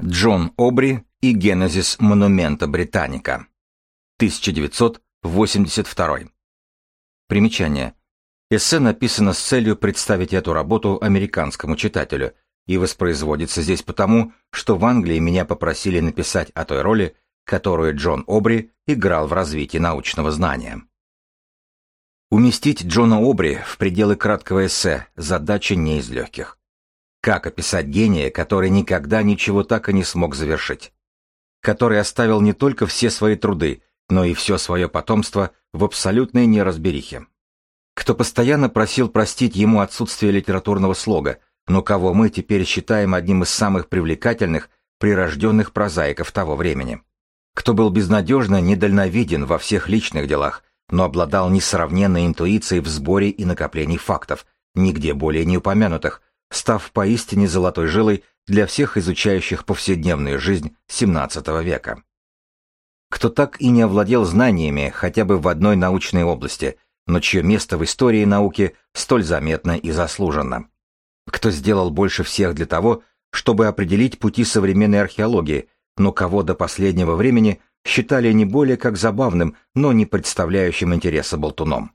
Джон Обри и генезис монумента Британика. 1982. Примечание. Эссе написано с целью представить эту работу американскому читателю и воспроизводится здесь потому, что в Англии меня попросили написать о той роли, которую Джон Обри играл в развитии научного знания. Уместить Джона Обри в пределы краткого эссе – задача не из легких. Как описать гения, который никогда ничего так и не смог завершить? Который оставил не только все свои труды, но и все свое потомство в абсолютной неразберихе. Кто постоянно просил простить ему отсутствие литературного слога, но кого мы теперь считаем одним из самых привлекательных, прирожденных прозаиков того времени. Кто был безнадежно недальновиден во всех личных делах, но обладал несравненной интуицией в сборе и накоплении фактов, нигде более не упомянутых, став поистине золотой жилой для всех изучающих повседневную жизнь XVII века. Кто так и не овладел знаниями хотя бы в одной научной области, но чье место в истории науки столь заметно и заслуженно. Кто сделал больше всех для того, чтобы определить пути современной археологии, но кого до последнего времени считали не более как забавным, но не представляющим интереса болтуном.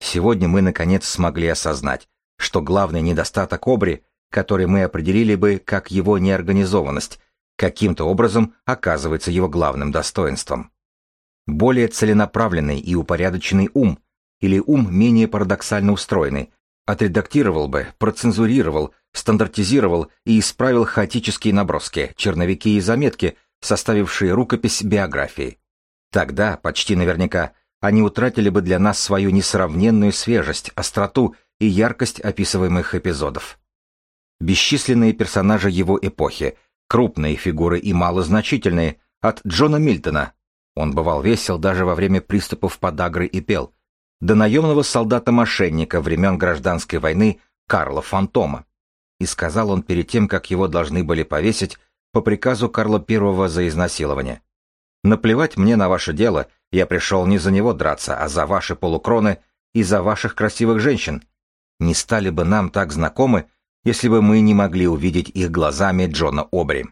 Сегодня мы наконец смогли осознать, что главный недостаток Обри, который мы определили бы как его неорганизованность, каким-то образом оказывается его главным достоинством. Более целенаправленный и упорядоченный ум, или ум менее парадоксально устроенный, отредактировал бы, процензурировал, стандартизировал и исправил хаотические наброски, черновики и заметки, составившие рукопись биографии. Тогда, почти наверняка, они утратили бы для нас свою несравненную свежесть, остроту и яркость описываемых эпизодов. Бесчисленные персонажи его эпохи, крупные фигуры и малозначительные, от Джона Мильтона, он бывал весел даже во время приступов подагры и пел, до наемного солдата-мошенника времен гражданской войны Карла Фантома. И сказал он перед тем, как его должны были повесить по приказу Карла I за изнасилование. «Наплевать мне на ваше дело, я пришел не за него драться, а за ваши полукроны и за ваших красивых женщин не стали бы нам так знакомы, если бы мы не могли увидеть их глазами Джона Обри.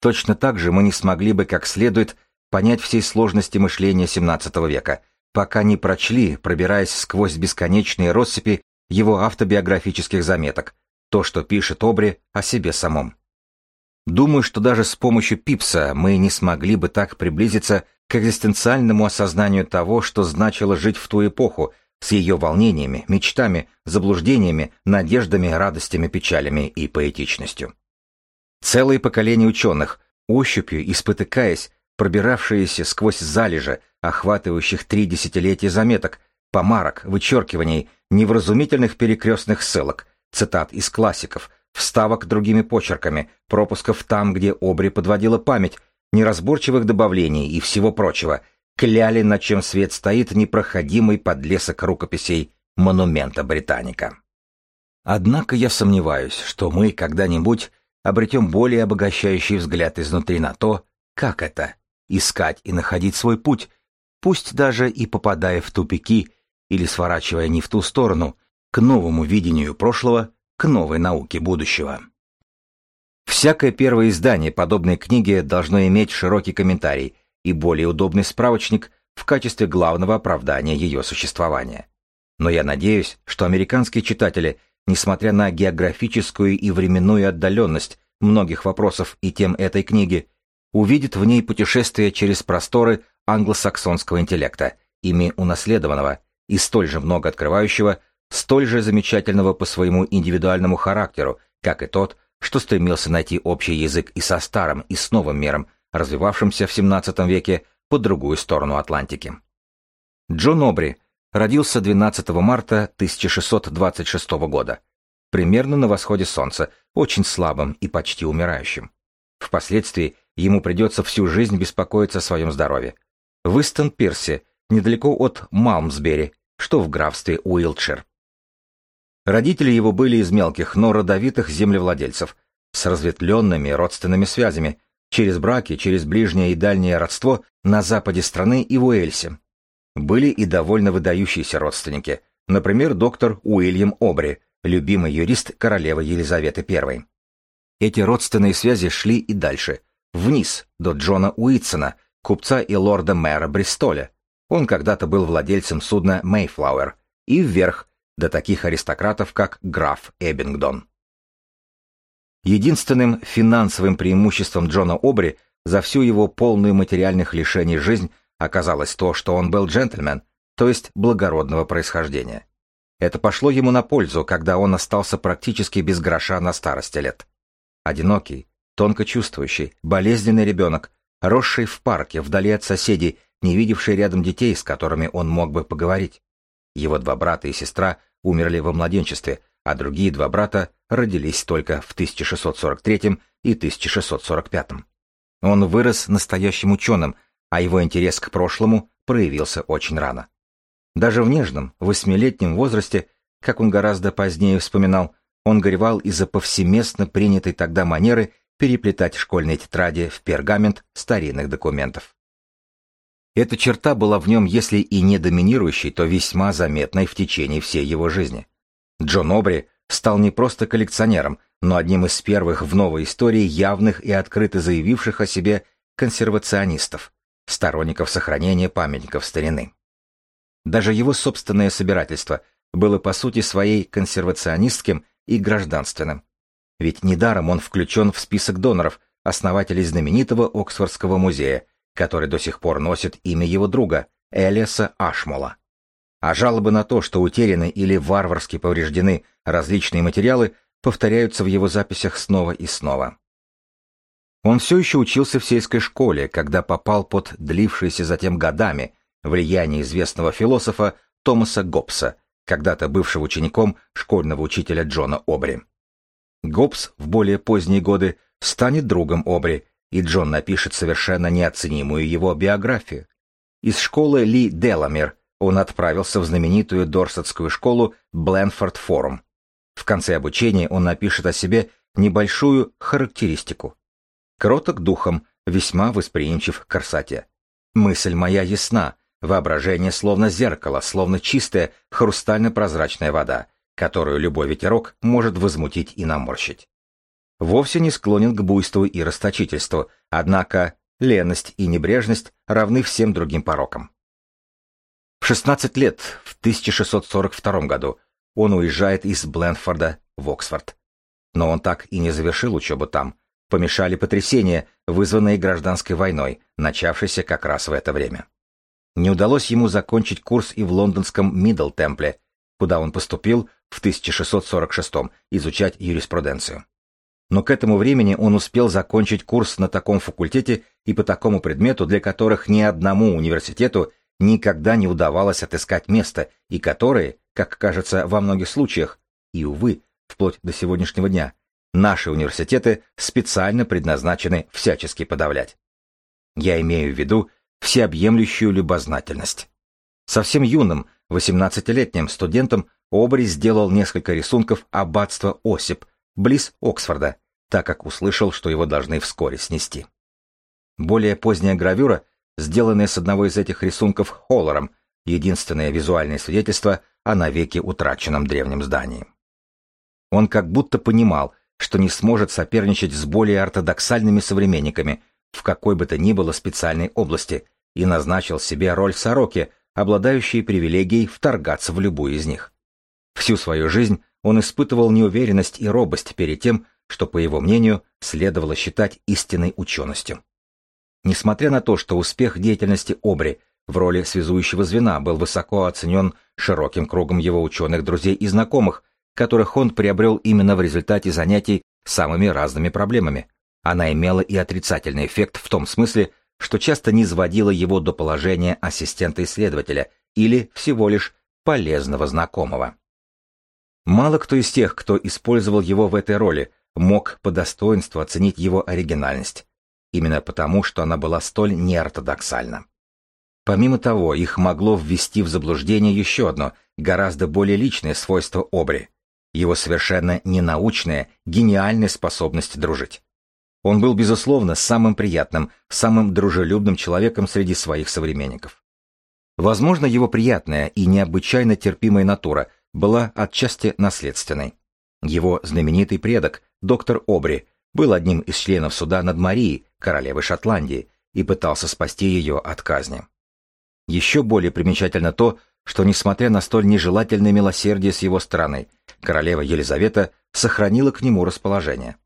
Точно так же мы не смогли бы как следует понять всей сложности мышления XVII века, пока не прочли, пробираясь сквозь бесконечные россыпи его автобиографических заметок, то, что пишет Обри о себе самом. Думаю, что даже с помощью Пипса мы не смогли бы так приблизиться к экзистенциальному осознанию того, что значило жить в ту эпоху, с ее волнениями, мечтами, заблуждениями, надеждами, радостями, печалями и поэтичностью. Целые поколения ученых, ощупью и спотыкаясь, пробиравшиеся сквозь залежи, охватывающих три десятилетия заметок, помарок, вычеркиваний, невразумительных перекрестных ссылок, цитат из классиков, вставок другими почерками, пропусков там, где Обри подводила память, неразборчивых добавлений и всего прочего — кляли, на чем свет стоит непроходимый подлесок рукописей монумента Британика. Однако я сомневаюсь, что мы когда-нибудь обретем более обогащающий взгляд изнутри на то, как это — искать и находить свой путь, пусть даже и попадая в тупики или сворачивая не в ту сторону, к новому видению прошлого, к новой науке будущего. Всякое первое издание подобной книги должно иметь широкий комментарий — и более удобный справочник в качестве главного оправдания ее существования. Но я надеюсь, что американские читатели, несмотря на географическую и временную отдаленность многих вопросов и тем этой книги, увидят в ней путешествие через просторы англосаксонского интеллекта, ими унаследованного и столь же много открывающего, столь же замечательного по своему индивидуальному характеру, как и тот, что стремился найти общий язык и со старым, и с новым миром, развивавшимся в XVII веке по другую сторону Атлантики. Джон Обри родился 12 марта 1626 года, примерно на восходе солнца, очень слабым и почти умирающим. Впоследствии ему придется всю жизнь беспокоиться о своем здоровье. В Истон-Пирсе, недалеко от Малмсбери, что в графстве Уилтшир. Родители его были из мелких, но родовитых землевладельцев, с разветвленными родственными связями, через браки, через ближнее и дальнее родство на западе страны и в Уэльсе. Были и довольно выдающиеся родственники, например, доктор Уильям Обри, любимый юрист королевы Елизаветы I. Эти родственные связи шли и дальше, вниз, до Джона Уитсона, купца и лорда-мэра Бристоля. Он когда-то был владельцем судна «Мэйфлауэр», и вверх, до таких аристократов, как граф Эббингдон. Единственным финансовым преимуществом Джона Обри за всю его полную материальных лишений жизнь оказалось то, что он был джентльмен, то есть благородного происхождения. Это пошло ему на пользу, когда он остался практически без гроша на старости лет. Одинокий, тонко чувствующий, болезненный ребенок, росший в парке, вдали от соседей, не видевший рядом детей, с которыми он мог бы поговорить. Его два брата и сестра умерли во младенчестве, а другие два брата родились только в 1643 и 1645. Он вырос настоящим ученым, а его интерес к прошлому проявился очень рано. Даже в нежном, восьмилетнем возрасте, как он гораздо позднее вспоминал, он горевал из-за повсеместно принятой тогда манеры переплетать школьные тетради в пергамент старинных документов. Эта черта была в нем, если и не доминирующей, то весьма заметной в течение всей его жизни. Джон Обри стал не просто коллекционером, но одним из первых в новой истории явных и открыто заявивших о себе консервационистов, сторонников сохранения памятников старины. Даже его собственное собирательство было по сути своей консервационистским и гражданственным. Ведь недаром он включен в список доноров, основателей знаменитого Оксфордского музея, который до сих пор носит имя его друга, Элиаса Ашмола. А жалобы на то, что утеряны или варварски повреждены различные материалы, повторяются в его записях снова и снова. Он все еще учился в сельской школе, когда попал под длившееся затем годами влияние известного философа Томаса Гоббса, когда-то бывшего учеником школьного учителя Джона Обри. Гоббс в более поздние годы станет другом Обри, и Джон напишет совершенно неоценимую его биографию. Из школы Ли Деламер он отправился в знаменитую Дорсетскую школу Бленфорд Форум. В конце обучения он напишет о себе небольшую характеристику. Кроток духом, весьма восприимчив к красоте. Мысль моя ясна, воображение словно зеркало, словно чистая, хрустально-прозрачная вода, которую любой ветерок может возмутить и наморщить. Вовсе не склонен к буйству и расточительству, однако леность и небрежность равны всем другим порокам. В 16 лет, в 1642 году, он уезжает из Бленфорда в Оксфорд. Но он так и не завершил учебу там. Помешали потрясения, вызванные гражданской войной, начавшейся как раз в это время. Не удалось ему закончить курс и в лондонском Мидл Темпле, куда он поступил в 1646 изучать юриспруденцию. Но к этому времени он успел закончить курс на таком факультете и по такому предмету, для которых ни одному университету никогда не удавалось отыскать место, и которые, как кажется во многих случаях, и, увы, вплоть до сегодняшнего дня, наши университеты специально предназначены всячески подавлять. Я имею в виду всеобъемлющую любознательность. Совсем юным, 18-летним студентом Обри сделал несколько рисунков аббатства Осип, близ Оксфорда, так как услышал, что его должны вскоре снести. Более поздняя гравюра, сделанная с одного из этих рисунков Холлером, единственное визуальное свидетельство о навеки утраченном древнем здании. Он как будто понимал, что не сможет соперничать с более ортодоксальными современниками в какой бы то ни было специальной области и назначил себе роль сороки, обладающей привилегией вторгаться в любую из них. Всю свою жизнь он испытывал неуверенность и робость перед тем, что, по его мнению, следовало считать истинной ученостью. Несмотря на то, что успех деятельности Обри в роли связующего звена был высоко оценен широким кругом его ученых друзей и знакомых, которых он приобрел именно в результате занятий самыми разными проблемами, она имела и отрицательный эффект в том смысле, что часто не сводила его до положения ассистента-исследователя или всего лишь полезного знакомого. Мало кто из тех, кто использовал его в этой роли, мог по достоинству оценить его оригинальность, именно потому, что она была столь неортодоксальна. Помимо того, их могло ввести в заблуждение еще одно, гораздо более личное свойство Обри — его совершенно ненаучная, гениальная способность дружить. Он был, безусловно, самым приятным, самым дружелюбным человеком среди своих современников. Возможно, его приятная и необычайно терпимая натура была отчасти наследственной. Его знаменитый предок, доктор Обри, был одним из членов суда над Марией, королевой Шотландии, и пытался спасти ее от казни. Еще более примечательно то, что, несмотря на столь нежелательное милосердие с его стороны, королева Елизавета сохранила к нему расположение.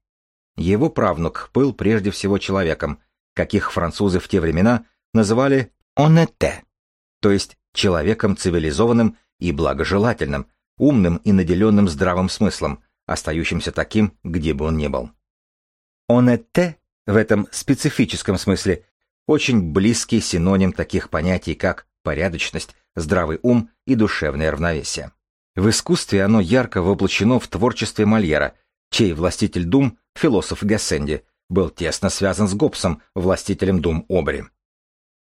Его правнук был прежде всего человеком, каких французы в те времена называли «онете», то есть человеком цивилизованным и благожелательным, умным и наделенным здравым смыслом, остающимся таким, где бы он ни был. «Онете» в этом специфическом смысле очень близкий синоним таких понятий, как порядочность, здравый ум и душевное равновесие. В искусстве оно ярко воплощено в творчестве Мольера, чей властитель дум, философ Гассенди, был тесно связан с Гоббсом, властителем дум Обри.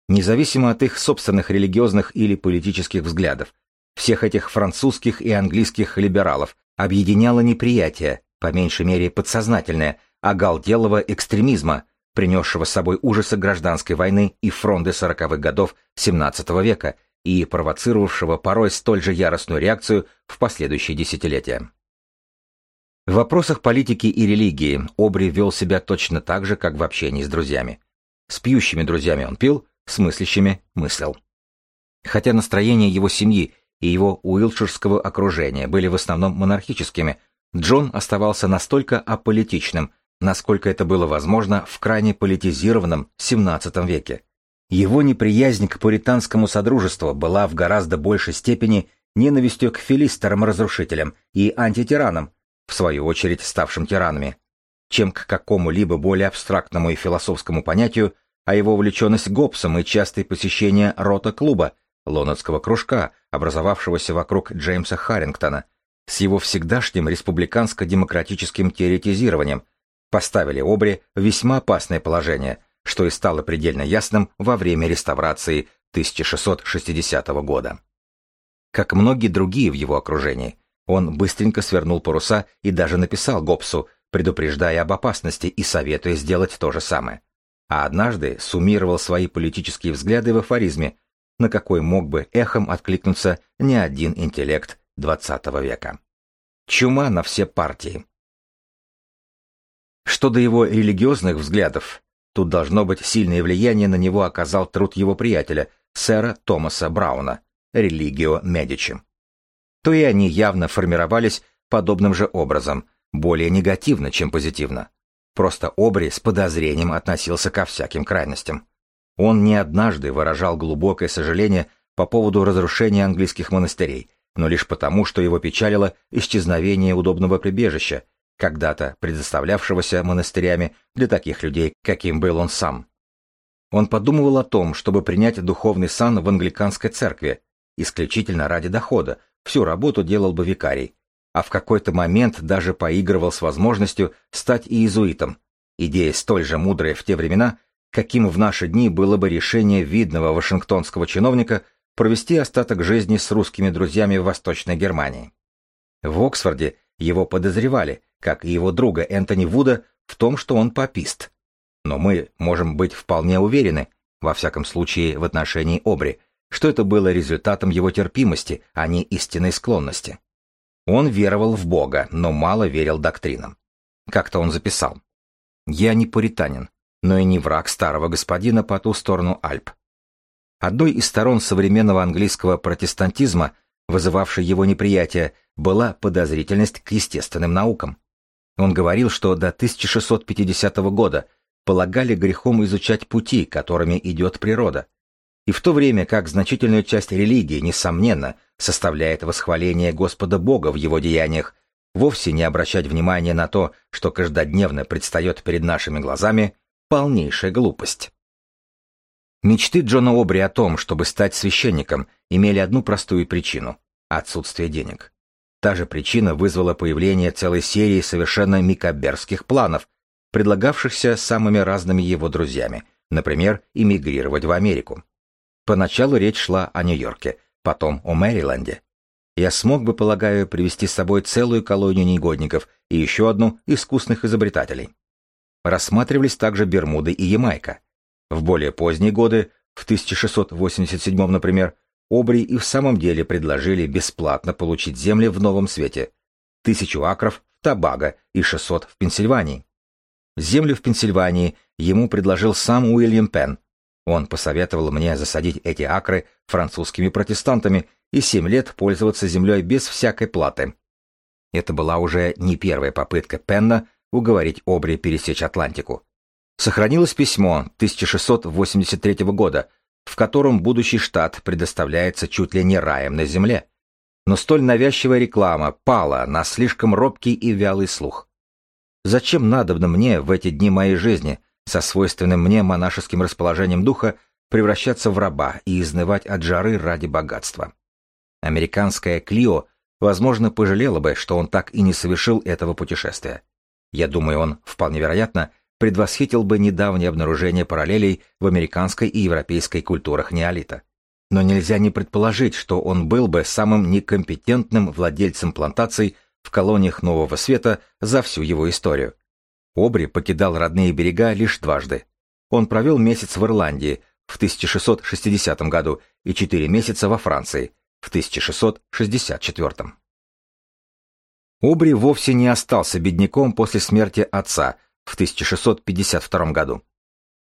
Независимо от их собственных религиозных или политических взглядов, всех этих французских и английских либералов объединяло неприятие, по меньшей мере подсознательное, оголделого экстремизма, принесшего с собой ужасы гражданской войны и фронты сороковых годов XVII века и провоцировавшего порой столь же яростную реакцию в последующие десятилетия. В вопросах политики и религии Обри вел себя точно так же, как в общении с друзьями. С пьющими друзьями он пил, с мыслящими мыслил. Хотя настроения его семьи и его уилширского окружения были в основном монархическими, Джон оставался настолько аполитичным, насколько это было возможно в крайне политизированном XVII веке. Его неприязнь к пуританскому содружеству была в гораздо большей степени ненавистью к филистерам-разрушителям и антитиранам, в свою очередь ставшим тиранами, чем к какому-либо более абстрактному и философскому понятию, а его увлеченность Гоббсом и частые посещения рота-клуба, лондонского кружка, образовавшегося вокруг Джеймса Харрингтона, с его всегдашним республиканско-демократическим теоретизированием – поставили Обри в весьма опасное положение, что и стало предельно ясным во время реставрации 1660 года. Как многие другие в его окружении, он быстренько свернул паруса и даже написал Гоббсу, предупреждая об опасности и советуя сделать то же самое. А однажды суммировал свои политические взгляды в афоризме, на какой мог бы эхом откликнуться не один интеллект XX века. Чума на все партии. Что до его религиозных взглядов, тут должно быть сильное влияние на него оказал труд его приятеля, сэра Томаса Брауна, «Религио Медичи». То и они явно формировались подобным же образом, более негативно, чем позитивно. Просто Обри с подозрением относился ко всяким крайностям. Он не однажды выражал глубокое сожаление по поводу разрушения английских монастырей, но лишь потому, что его печалило исчезновение удобного прибежища, когда-то предоставлявшегося монастырями для таких людей, каким был он сам. Он подумывал о том, чтобы принять духовный сан в англиканской церкви, исключительно ради дохода, всю работу делал бы викарий, а в какой-то момент даже поигрывал с возможностью стать иезуитом, идея столь же мудрая в те времена, каким в наши дни было бы решение видного вашингтонского чиновника провести остаток жизни с русскими друзьями в Восточной Германии. В Оксфорде его подозревали, как и его друга Энтони Вуда, в том, что он папист. Но мы можем быть вполне уверены, во всяком случае в отношении Обри, что это было результатом его терпимости, а не истинной склонности. Он веровал в Бога, но мало верил доктринам. Как-то он записал. «Я не пуританин, но и не враг старого господина по ту сторону Альп». Одной из сторон современного английского протестантизма, вызывавшей его неприятие, была подозрительность к естественным наукам. Он говорил, что до 1650 года полагали грехом изучать пути, которыми идет природа. И в то время как значительную часть религии, несомненно, составляет восхваление Господа Бога в его деяниях, вовсе не обращать внимания на то, что каждодневно предстает перед нашими глазами, полнейшая глупость. Мечты Джона Обри о том, чтобы стать священником, имели одну простую причину – отсутствие денег. Та же причина вызвала появление целой серии совершенно микоберских планов, предлагавшихся самыми разными его друзьями, например, эмигрировать в Америку. Поначалу речь шла о Нью-Йорке, потом о Мэриленде. Я смог бы, полагаю, привести с собой целую колонию негодников и еще одну искусных изобретателей. Рассматривались также Бермуды и Ямайка. В более поздние годы, в 1687, например, Обри и в самом деле предложили бесплатно получить земли в Новом Свете. Тысячу акров в Табаго и 600 в Пенсильвании. Землю в Пенсильвании ему предложил сам Уильям Пенн. Он посоветовал мне засадить эти акры французскими протестантами и семь лет пользоваться землей без всякой платы. Это была уже не первая попытка Пенна уговорить Обри пересечь Атлантику. Сохранилось письмо 1683 года, в котором будущий штат предоставляется чуть ли не раем на земле. Но столь навязчивая реклама пала на слишком робкий и вялый слух. Зачем надобно мне в эти дни моей жизни, со свойственным мне монашеским расположением духа, превращаться в раба и изнывать от жары ради богатства? Американская Клио, возможно, пожалела бы, что он так и не совершил этого путешествия. Я думаю, он, вполне вероятно, предвосхитил бы недавнее обнаружение параллелей в американской и европейской культурах неолита. Но нельзя не предположить, что он был бы самым некомпетентным владельцем плантаций в колониях Нового Света за всю его историю. Обри покидал родные берега лишь дважды. Он провел месяц в Ирландии в 1660 году и четыре месяца во Франции в 1664. Обри вовсе не остался бедняком после смерти отца в 1652 году.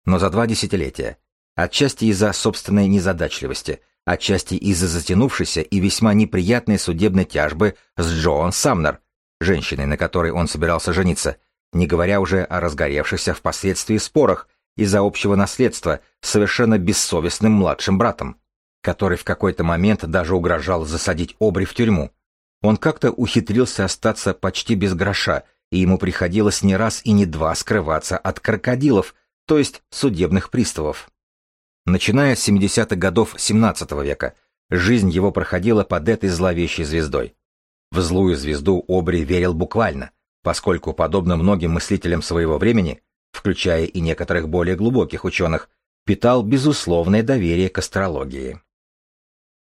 Но за два десятилетия, отчасти из-за собственной незадачливости, отчасти из-за затянувшейся и весьма неприятной судебной тяжбы с Джоан Самнер, женщиной, на которой он собирался жениться, не говоря уже о разгоревшихся впоследствии спорах из-за общего наследства с совершенно бессовестным младшим братом, который в какой-то момент даже угрожал засадить Обри в тюрьму. Он как-то ухитрился остаться почти без гроша, и ему приходилось не раз и не два скрываться от крокодилов, то есть судебных приставов. Начиная с 70-х годов XVII века, жизнь его проходила под этой зловещей звездой. В злую звезду Обри верил буквально, поскольку, подобно многим мыслителям своего времени, включая и некоторых более глубоких ученых, питал безусловное доверие к астрологии.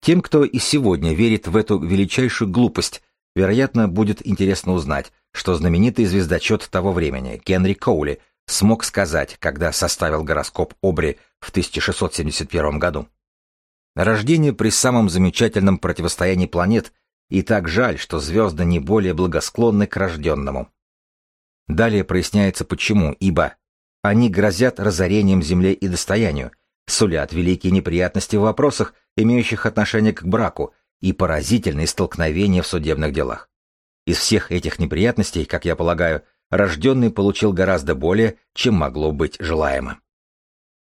Тем, кто и сегодня верит в эту величайшую глупость, вероятно, будет интересно узнать, что знаменитый звездочет того времени, Генри Коули, смог сказать, когда составил гороскоп Обри в 1671 году. Рождение при самом замечательном противостоянии планет, и так жаль, что звезды не более благосклонны к рожденному. Далее проясняется почему, ибо они грозят разорением земле и достоянию, сулят великие неприятности в вопросах, имеющих отношение к браку, и поразительные столкновения в судебных делах. Из всех этих неприятностей, как я полагаю, рожденный получил гораздо более, чем могло быть желаемо.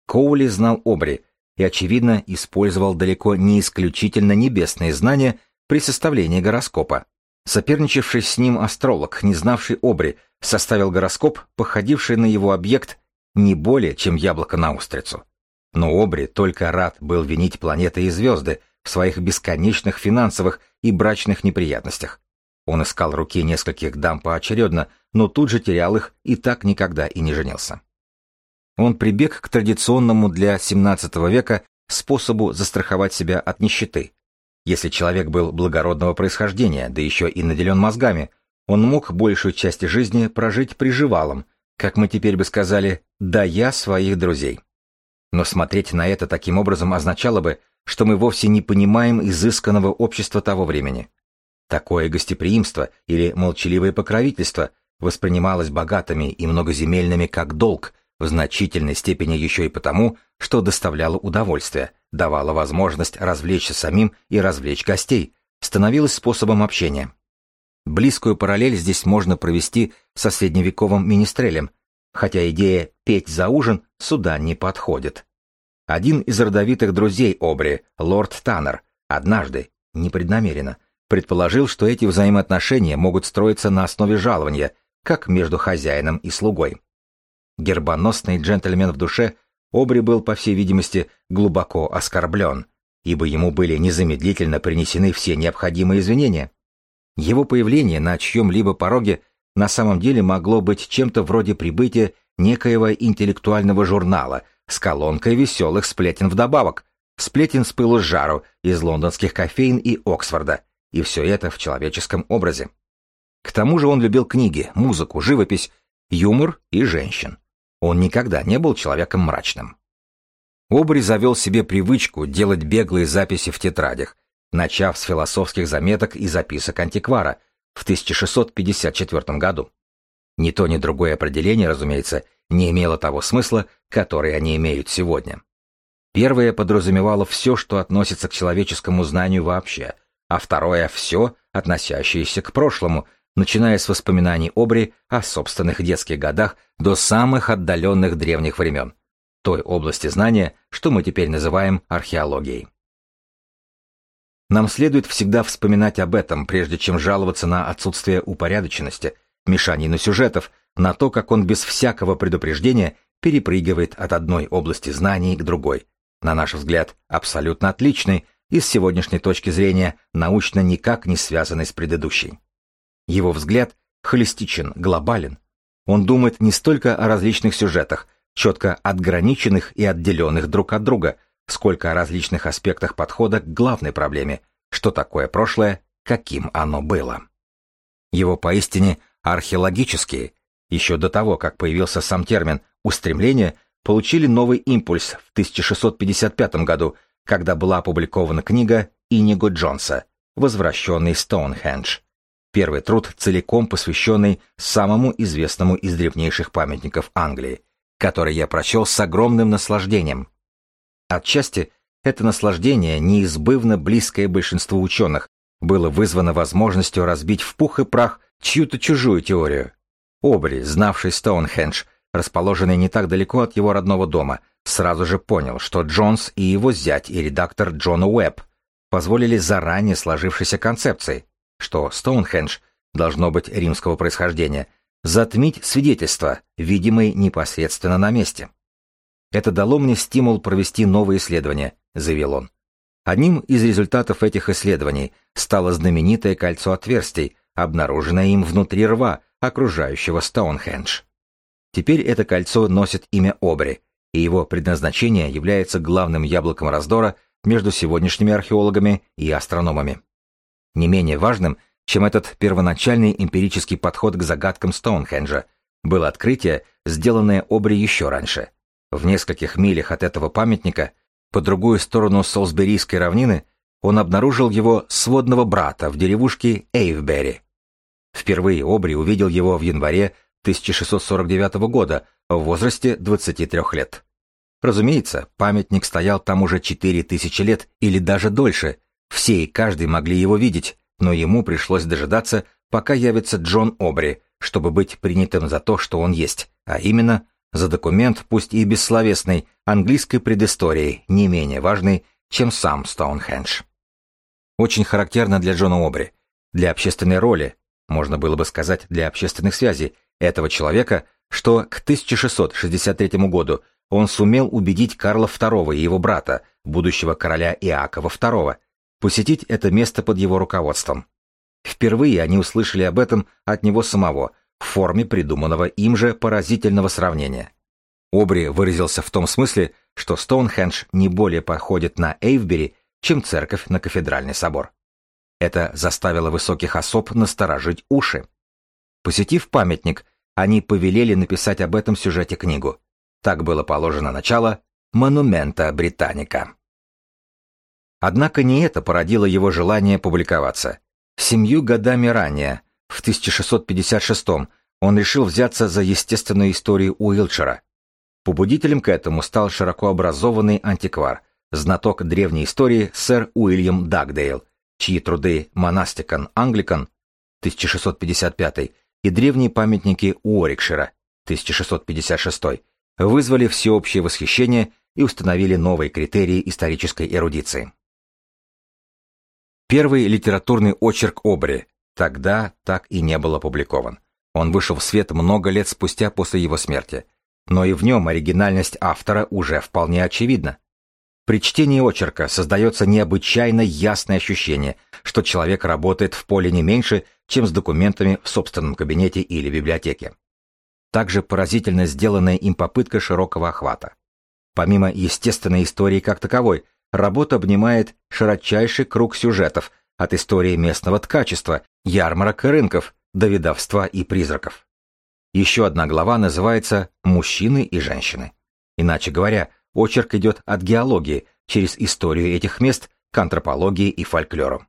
Коули знал Обри и, очевидно, использовал далеко не исключительно небесные знания при составлении гороскопа. Соперничавший с ним астролог, не знавший Обри, составил гороскоп, походивший на его объект не более, чем яблоко на устрицу. Но Обри только рад был винить планеты и звезды в своих бесконечных финансовых и брачных неприятностях. Он искал руки нескольких дам поочередно, но тут же терял их и так никогда и не женился. Он прибег к традиционному для XVII века способу застраховать себя от нищеты. Если человек был благородного происхождения, да еще и наделен мозгами, он мог большую часть жизни прожить приживалом, как мы теперь бы сказали, «да я своих друзей». Но смотреть на это таким образом означало бы, что мы вовсе не понимаем изысканного общества того времени. Такое гостеприимство или молчаливое покровительство воспринималось богатыми и многоземельными как долг, в значительной степени еще и потому, что доставляло удовольствие, давало возможность развлечься самим и развлечь гостей, становилось способом общения. Близкую параллель здесь можно провести со средневековым министрелем, хотя идея «петь за ужин» сюда не подходит. Один из родовитых друзей Обри, лорд Таннер, однажды, непреднамеренно, предположил, что эти взаимоотношения могут строиться на основе жалования, как между хозяином и слугой. Гербоносный джентльмен в душе, Обри был, по всей видимости, глубоко оскорблен, ибо ему были незамедлительно принесены все необходимые извинения. Его появление на чьем-либо пороге на самом деле могло быть чем-то вроде прибытия некоего интеллектуального журнала с колонкой веселых сплетен вдобавок, сплетен с пылу с жару из лондонских кофеин и Оксфорда, и все это в человеческом образе. К тому же он любил книги, музыку, живопись, юмор и женщин. Он никогда не был человеком мрачным. Обри завел себе привычку делать беглые записи в тетрадях, начав с философских заметок и записок антиквара в 1654 году. Ни то, ни другое определение, разумеется, не имело того смысла, который они имеют сегодня. Первое подразумевало все, что относится к человеческому знанию вообще, а второе — все, относящееся к прошлому, начиная с воспоминаний Обри о собственных детских годах до самых отдаленных древних времен, той области знания, что мы теперь называем археологией. Нам следует всегда вспоминать об этом, прежде чем жаловаться на отсутствие упорядоченности, мешанину сюжетов, на то, как он без всякого предупреждения перепрыгивает от одной области знаний к другой, на наш взгляд, абсолютно отличной и с сегодняшней точки зрения научно никак не связанной с предыдущей. Его взгляд холистичен, глобален. Он думает не столько о различных сюжетах, четко отграниченных и отделенных друг от друга, сколько о различных аспектах подхода к главной проблеме, что такое прошлое, каким оно было. Его поистине археологические, еще до того, как появился сам термин «устремление», получили новый импульс в 1655 году, когда была опубликована книга Иниго Джонса «Возвращенный Стоунхендж», первый труд, целиком посвященный самому известному из древнейших памятников Англии, который я прочел с огромным наслаждением. Отчасти это наслаждение, неизбывно близкое большинству ученых, было вызвано возможностью разбить в пух и прах чью-то чужую теорию. Обри, знавший Стоунхендж, расположенный не так далеко от его родного дома, сразу же понял, что Джонс и его зять и редактор Джон Уэбб позволили заранее сложившейся концепции, что Стоунхендж должно быть римского происхождения, затмить свидетельства, видимые непосредственно на месте. Это дало мне стимул провести новые исследования, заявил он. Одним из результатов этих исследований стало знаменитое кольцо отверстий, обнаруженное им внутри рва, окружающего Стоунхендж. Теперь это кольцо носит имя Обри, и его предназначение является главным яблоком раздора между сегодняшними археологами и астрономами. Не менее важным, чем этот первоначальный эмпирический подход к загадкам Стоунхенджа, было открытие, сделанное Обри еще раньше. В нескольких милях от этого памятника, по другую сторону Солсберийской равнины, он обнаружил его сводного брата в деревушке Эйвбери. Впервые Обри увидел его в январе 1649 года в возрасте 23 лет. Разумеется, памятник стоял там уже 4000 лет или даже дольше. Все и каждый могли его видеть, но ему пришлось дожидаться, пока явится Джон Обри, чтобы быть принятым за то, что он есть, а именно за документ, пусть и бессловесный, английской предыстории, не менее важный, чем сам Стоунхендж. Очень характерно для Джона Обри, для общественной роли, можно было бы сказать для общественных связей, этого человека, что к 1663 году он сумел убедить Карла II и его брата, будущего короля Иакова II, посетить это место под его руководством. Впервые они услышали об этом от него самого, в форме придуманного им же поразительного сравнения. Обри выразился в том смысле, что Стоунхендж не более походит на Эйвбери, чем церковь на кафедральный собор. Это заставило высоких особ насторожить уши. Посетив памятник, они повелели написать об этом сюжете книгу. Так было положено начало «Монумента Британика». Однако не это породило его желание публиковаться. Семью годами ранее, в 1656 он решил взяться за естественную историю Уилчера. Побудителем к этому стал широко образованный антиквар, знаток древней истории сэр Уильям Дагдейл, чьи труды «Монастикон Англикан» 1655 и древние памятники Уорикшира 1656 вызвали всеобщее восхищение и установили новые критерии исторической эрудиции. Первый литературный очерк Обри тогда так и не был опубликован. Он вышел в свет много лет спустя после его смерти, но и в нем оригинальность автора уже вполне очевидна. При чтении очерка создается необычайно ясное ощущение, что человек работает в поле не меньше, чем с документами в собственном кабинете или библиотеке. Также поразительно сделанная им попытка широкого охвата. Помимо естественной истории как таковой, работа обнимает широчайший круг сюжетов от истории местного ткачества, ярмарок и рынков до ведовства и призраков. Еще одна глава называется «Мужчины и женщины». Иначе говоря, Очерк идет от геологии, через историю этих мест к антропологии и фольклору.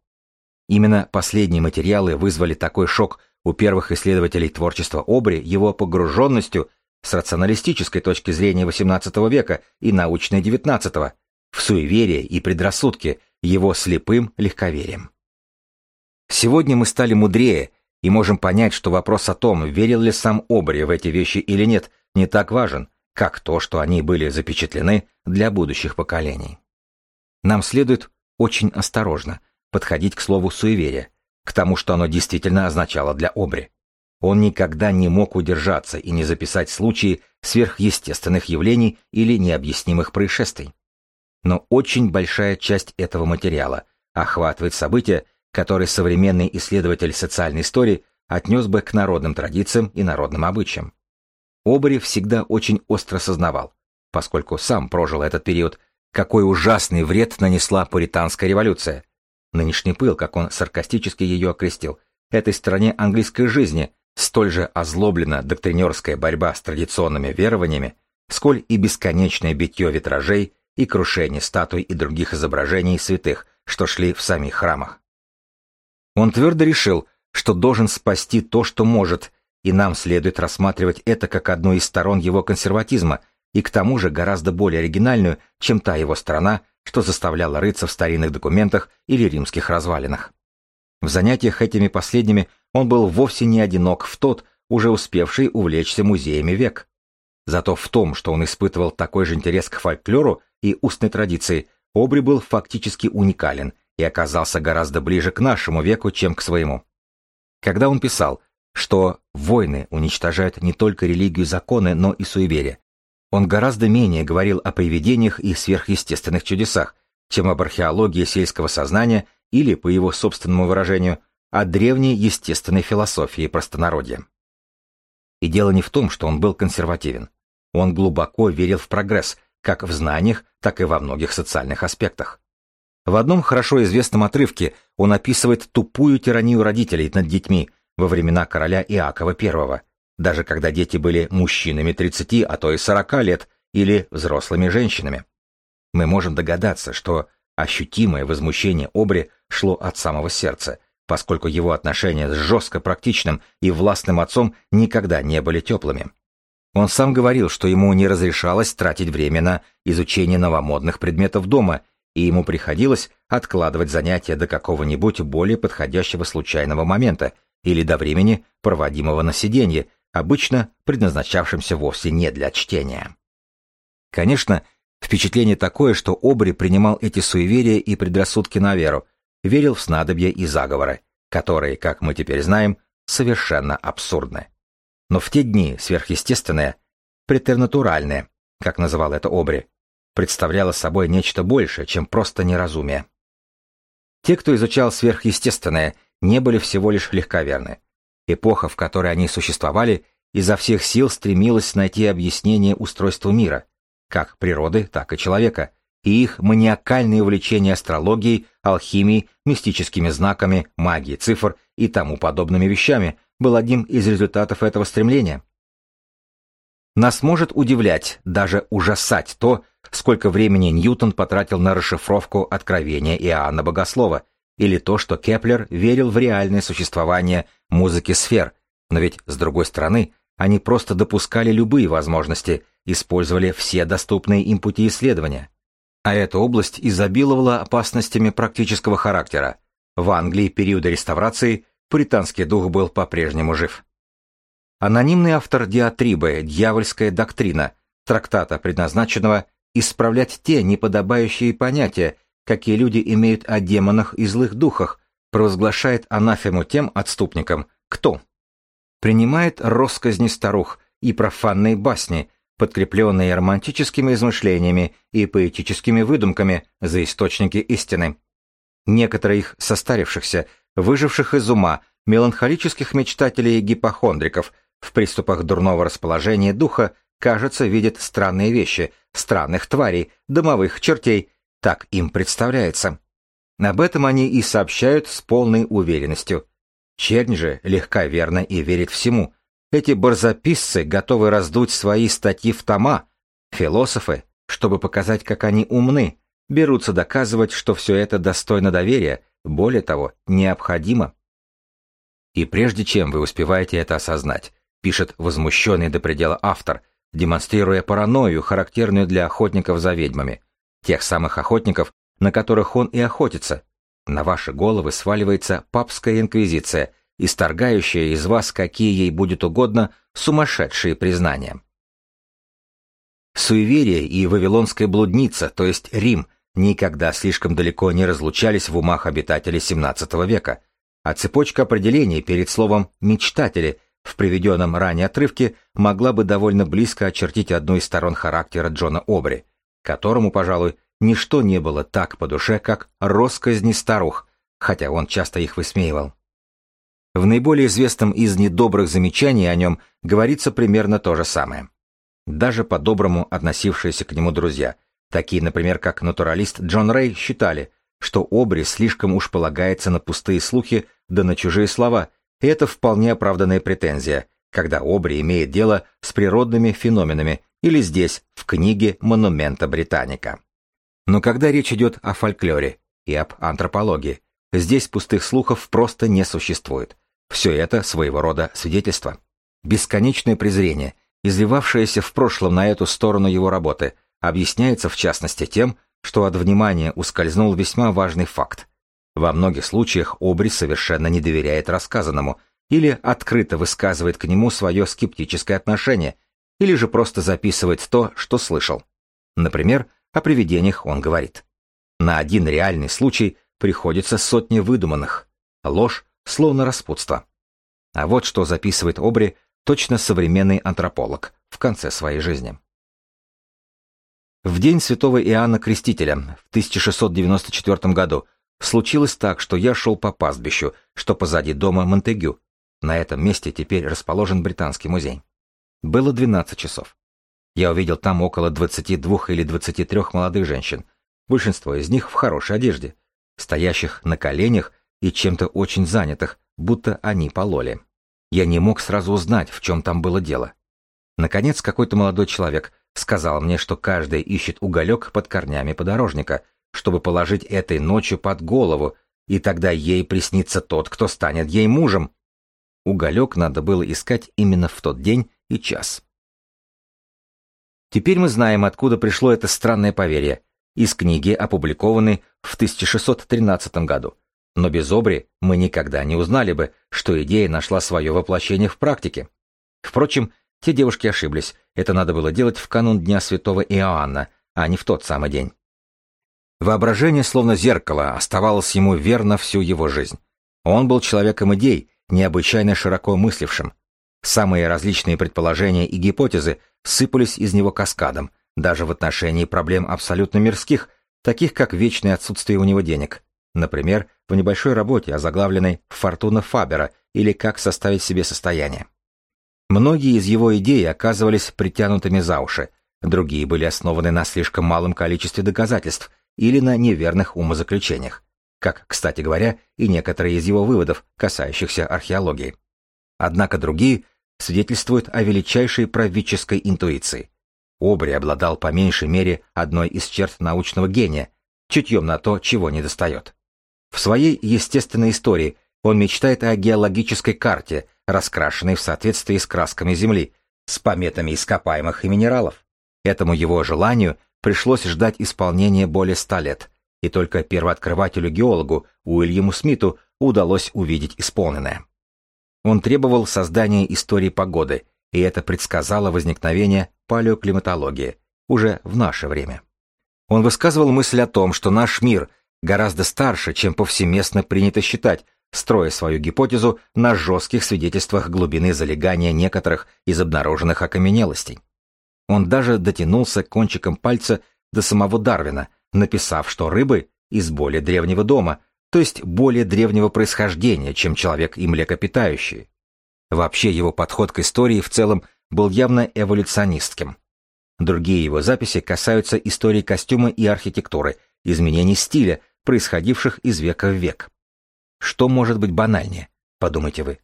Именно последние материалы вызвали такой шок У первых исследователей творчества Обри его погруженностью с рационалистической точки зрения XVIII века и научной XIX, в суеверие и предрассудки, его слепым легковерием. Сегодня мы стали мудрее и можем понять, что вопрос о том, верил ли сам Обри в эти вещи или нет, не так важен, как то, что они были запечатлены для будущих поколений. Нам следует очень осторожно подходить к слову суеверие, к тому, что оно действительно означало для Обри. Он никогда не мог удержаться и не записать случаи сверхъестественных явлений или необъяснимых происшествий. Но очень большая часть этого материала охватывает события, которые современный исследователь социальной истории отнес бы к народным традициям и народным обычаям. Обри всегда очень остро сознавал, поскольку сам прожил этот период, какой ужасный вред нанесла пуританская революция. Нынешний пыл, как он саркастически ее окрестил, этой стороне английской жизни столь же озлоблена доктринерская борьба с традиционными верованиями, сколь и бесконечное битье витражей и крушение статуй и других изображений святых, что шли в самих храмах. Он твердо решил, что должен спасти то, что может, и нам следует рассматривать это как одну из сторон его консерватизма – и к тому же гораздо более оригинальную, чем та его страна, что заставляла рыться в старинных документах или римских развалинах. В занятиях этими последними он был вовсе не одинок в тот, уже успевший увлечься музеями век. Зато в том, что он испытывал такой же интерес к фольклору и устной традиции, Обри был фактически уникален и оказался гораздо ближе к нашему веку, чем к своему. Когда он писал, что войны уничтожают не только религию законы, но и суеверие, он гораздо менее говорил о привидениях и сверхъестественных чудесах, чем об археологии сельского сознания или, по его собственному выражению, о древней естественной философии простонародья. И дело не в том, что он был консервативен. Он глубоко верил в прогресс, как в знаниях, так и во многих социальных аспектах. В одном хорошо известном отрывке он описывает тупую тиранию родителей над детьми во времена короля Иакова I, даже когда дети были мужчинами 30, а то и 40 лет, или взрослыми женщинами. Мы можем догадаться, что ощутимое возмущение Обри шло от самого сердца, поскольку его отношения с жестко практичным и властным отцом никогда не были теплыми. Он сам говорил, что ему не разрешалось тратить время на изучение новомодных предметов дома, и ему приходилось откладывать занятия до какого-нибудь более подходящего случайного момента или до времени, проводимого на сиденье, обычно предназначавшимся вовсе не для чтения. Конечно, впечатление такое, что Обри принимал эти суеверия и предрассудки на веру, верил в снадобья и заговоры, которые, как мы теперь знаем, совершенно абсурдны. Но в те дни сверхъестественное, претернатуральное, как называл это Обри, представляло собой нечто большее, чем просто неразумие. Те, кто изучал сверхъестественное, не были всего лишь легковерны. Эпоха, в которой они существовали, изо всех сил стремилась найти объяснение устройству мира, как природы, так и человека, и их маниакальное увлечение астрологией, алхимией, мистическими знаками, магией цифр и тому подобными вещами был одним из результатов этого стремления. Нас может удивлять, даже ужасать то, сколько времени Ньютон потратил на расшифровку откровения Иоанна Богослова – или то, что Кеплер верил в реальное существование музыки сфер, но ведь, с другой стороны, они просто допускали любые возможности, использовали все доступные им пути исследования. А эта область изобиловала опасностями практического характера. В Англии периода реставрации британский дух был по-прежнему жив. Анонимный автор диатрибы «Дьявольская доктрина», трактата, предназначенного исправлять те неподобающие понятия, какие люди имеют о демонах и злых духах, провозглашает анафему тем отступникам, кто принимает росказни старух и профанные басни, подкрепленные романтическими измышлениями и поэтическими выдумками за источники истины. Некоторые их состарившихся, выживших из ума, меланхолических мечтателей и гипохондриков в приступах дурного расположения духа, кажется, видят странные вещи, странных тварей, домовых чертей, так им представляется. Об этом они и сообщают с полной уверенностью. Чернь же легковерна и верит всему. Эти барзаписцы готовы раздуть свои статьи в тома. Философы, чтобы показать, как они умны, берутся доказывать, что все это достойно доверия, более того, необходимо. И прежде чем вы успеваете это осознать, пишет возмущенный до предела автор, демонстрируя паранойю, характерную для охотников за ведьмами, тех самых охотников, на которых он и охотится. На ваши головы сваливается папская инквизиция, исторгающая из вас, какие ей будет угодно, сумасшедшие признания. Суеверие и вавилонская блудница, то есть Рим, никогда слишком далеко не разлучались в умах обитателей XVII века, а цепочка определений перед словом «мечтатели» в приведенном ранее отрывке могла бы довольно близко очертить одну из сторон характера Джона Обри, которому, пожалуй, ничто не было так по душе, как росказни старух, хотя он часто их высмеивал. В наиболее известном из недобрых замечаний о нем говорится примерно то же самое. Даже по-доброму относившиеся к нему друзья, такие, например, как натуралист Джон Рэй, считали, что Обри слишком уж полагается на пустые слухи да на чужие слова, и это вполне оправданная претензия, когда Обри имеет дело с природными феноменами или здесь, в книге «Монумента Британика». Но когда речь идет о фольклоре и об антропологии, здесь пустых слухов просто не существует. Все это своего рода свидетельство. Бесконечное презрение, изливавшееся в прошлом на эту сторону его работы, объясняется в частности тем, что от внимания ускользнул весьма важный факт. Во многих случаях Обри совершенно не доверяет рассказанному или открыто высказывает к нему свое скептическое отношение, или же просто записывает то, что слышал. Например, о привидениях он говорит. На один реальный случай приходится сотни выдуманных. Ложь, словно распутство. А вот что записывает Обри точно современный антрополог в конце своей жизни. В день святого Иоанна Крестителя в 1694 году случилось так, что я шел по пастбищу, что позади дома Монтегю. На этом месте теперь расположен Британский музей. Было 12 часов. Я увидел там около 22 или 23 молодых женщин, большинство из них в хорошей одежде, стоящих на коленях и чем-то очень занятых, будто они пололи. Я не мог сразу узнать, в чем там было дело. Наконец, какой-то молодой человек сказал мне, что каждый ищет уголек под корнями подорожника, чтобы положить этой ночью под голову, и тогда ей приснится тот, кто станет ей мужем. Уголек надо было искать именно в тот день и час. Теперь мы знаем, откуда пришло это странное поверье, из книги, опубликованной в 1613 году. Но без Обри мы никогда не узнали бы, что идея нашла свое воплощение в практике. Впрочем, те девушки ошиблись, это надо было делать в канун Дня Святого Иоанна, а не в тот самый день. Воображение, словно зеркало, оставалось ему верно всю его жизнь. Он был человеком идей, необычайно широко мыслившим. Самые различные предположения и гипотезы сыпались из него каскадом, даже в отношении проблем абсолютно мирских, таких как вечное отсутствие у него денег. Например, в небольшой работе, озаглавленной «Фортуна Фабера» или «Как составить себе состояние». Многие из его идей оказывались притянутыми за уши, другие были основаны на слишком малом количестве доказательств или на неверных умозаключениях, как, кстати говоря, и некоторые из его выводов, касающихся археологии. Однако другие свидетельствует о величайшей правительской интуиции. Обри обладал по меньшей мере одной из черт научного гения, чутьем на то, чего недостает. В своей естественной истории он мечтает о геологической карте, раскрашенной в соответствии с красками Земли, с пометами ископаемых и минералов. Этому его желанию пришлось ждать исполнения более ста лет, и только первооткрывателю-геологу Уильяму Смиту удалось увидеть исполненное. Он требовал создания истории погоды, и это предсказало возникновение палеоклиматологии уже в наше время. Он высказывал мысль о том, что наш мир гораздо старше, чем повсеместно принято считать, строя свою гипотезу на жестких свидетельствах глубины залегания некоторых из обнаруженных окаменелостей. Он даже дотянулся кончиком пальца до самого Дарвина, написав, что рыбы из более древнего дома то есть более древнего происхождения, чем человек и млекопитающие. Вообще его подход к истории в целом был явно эволюционистским. Другие его записи касаются истории костюма и архитектуры, изменений стиля, происходивших из века в век. Что может быть банальнее, подумайте вы.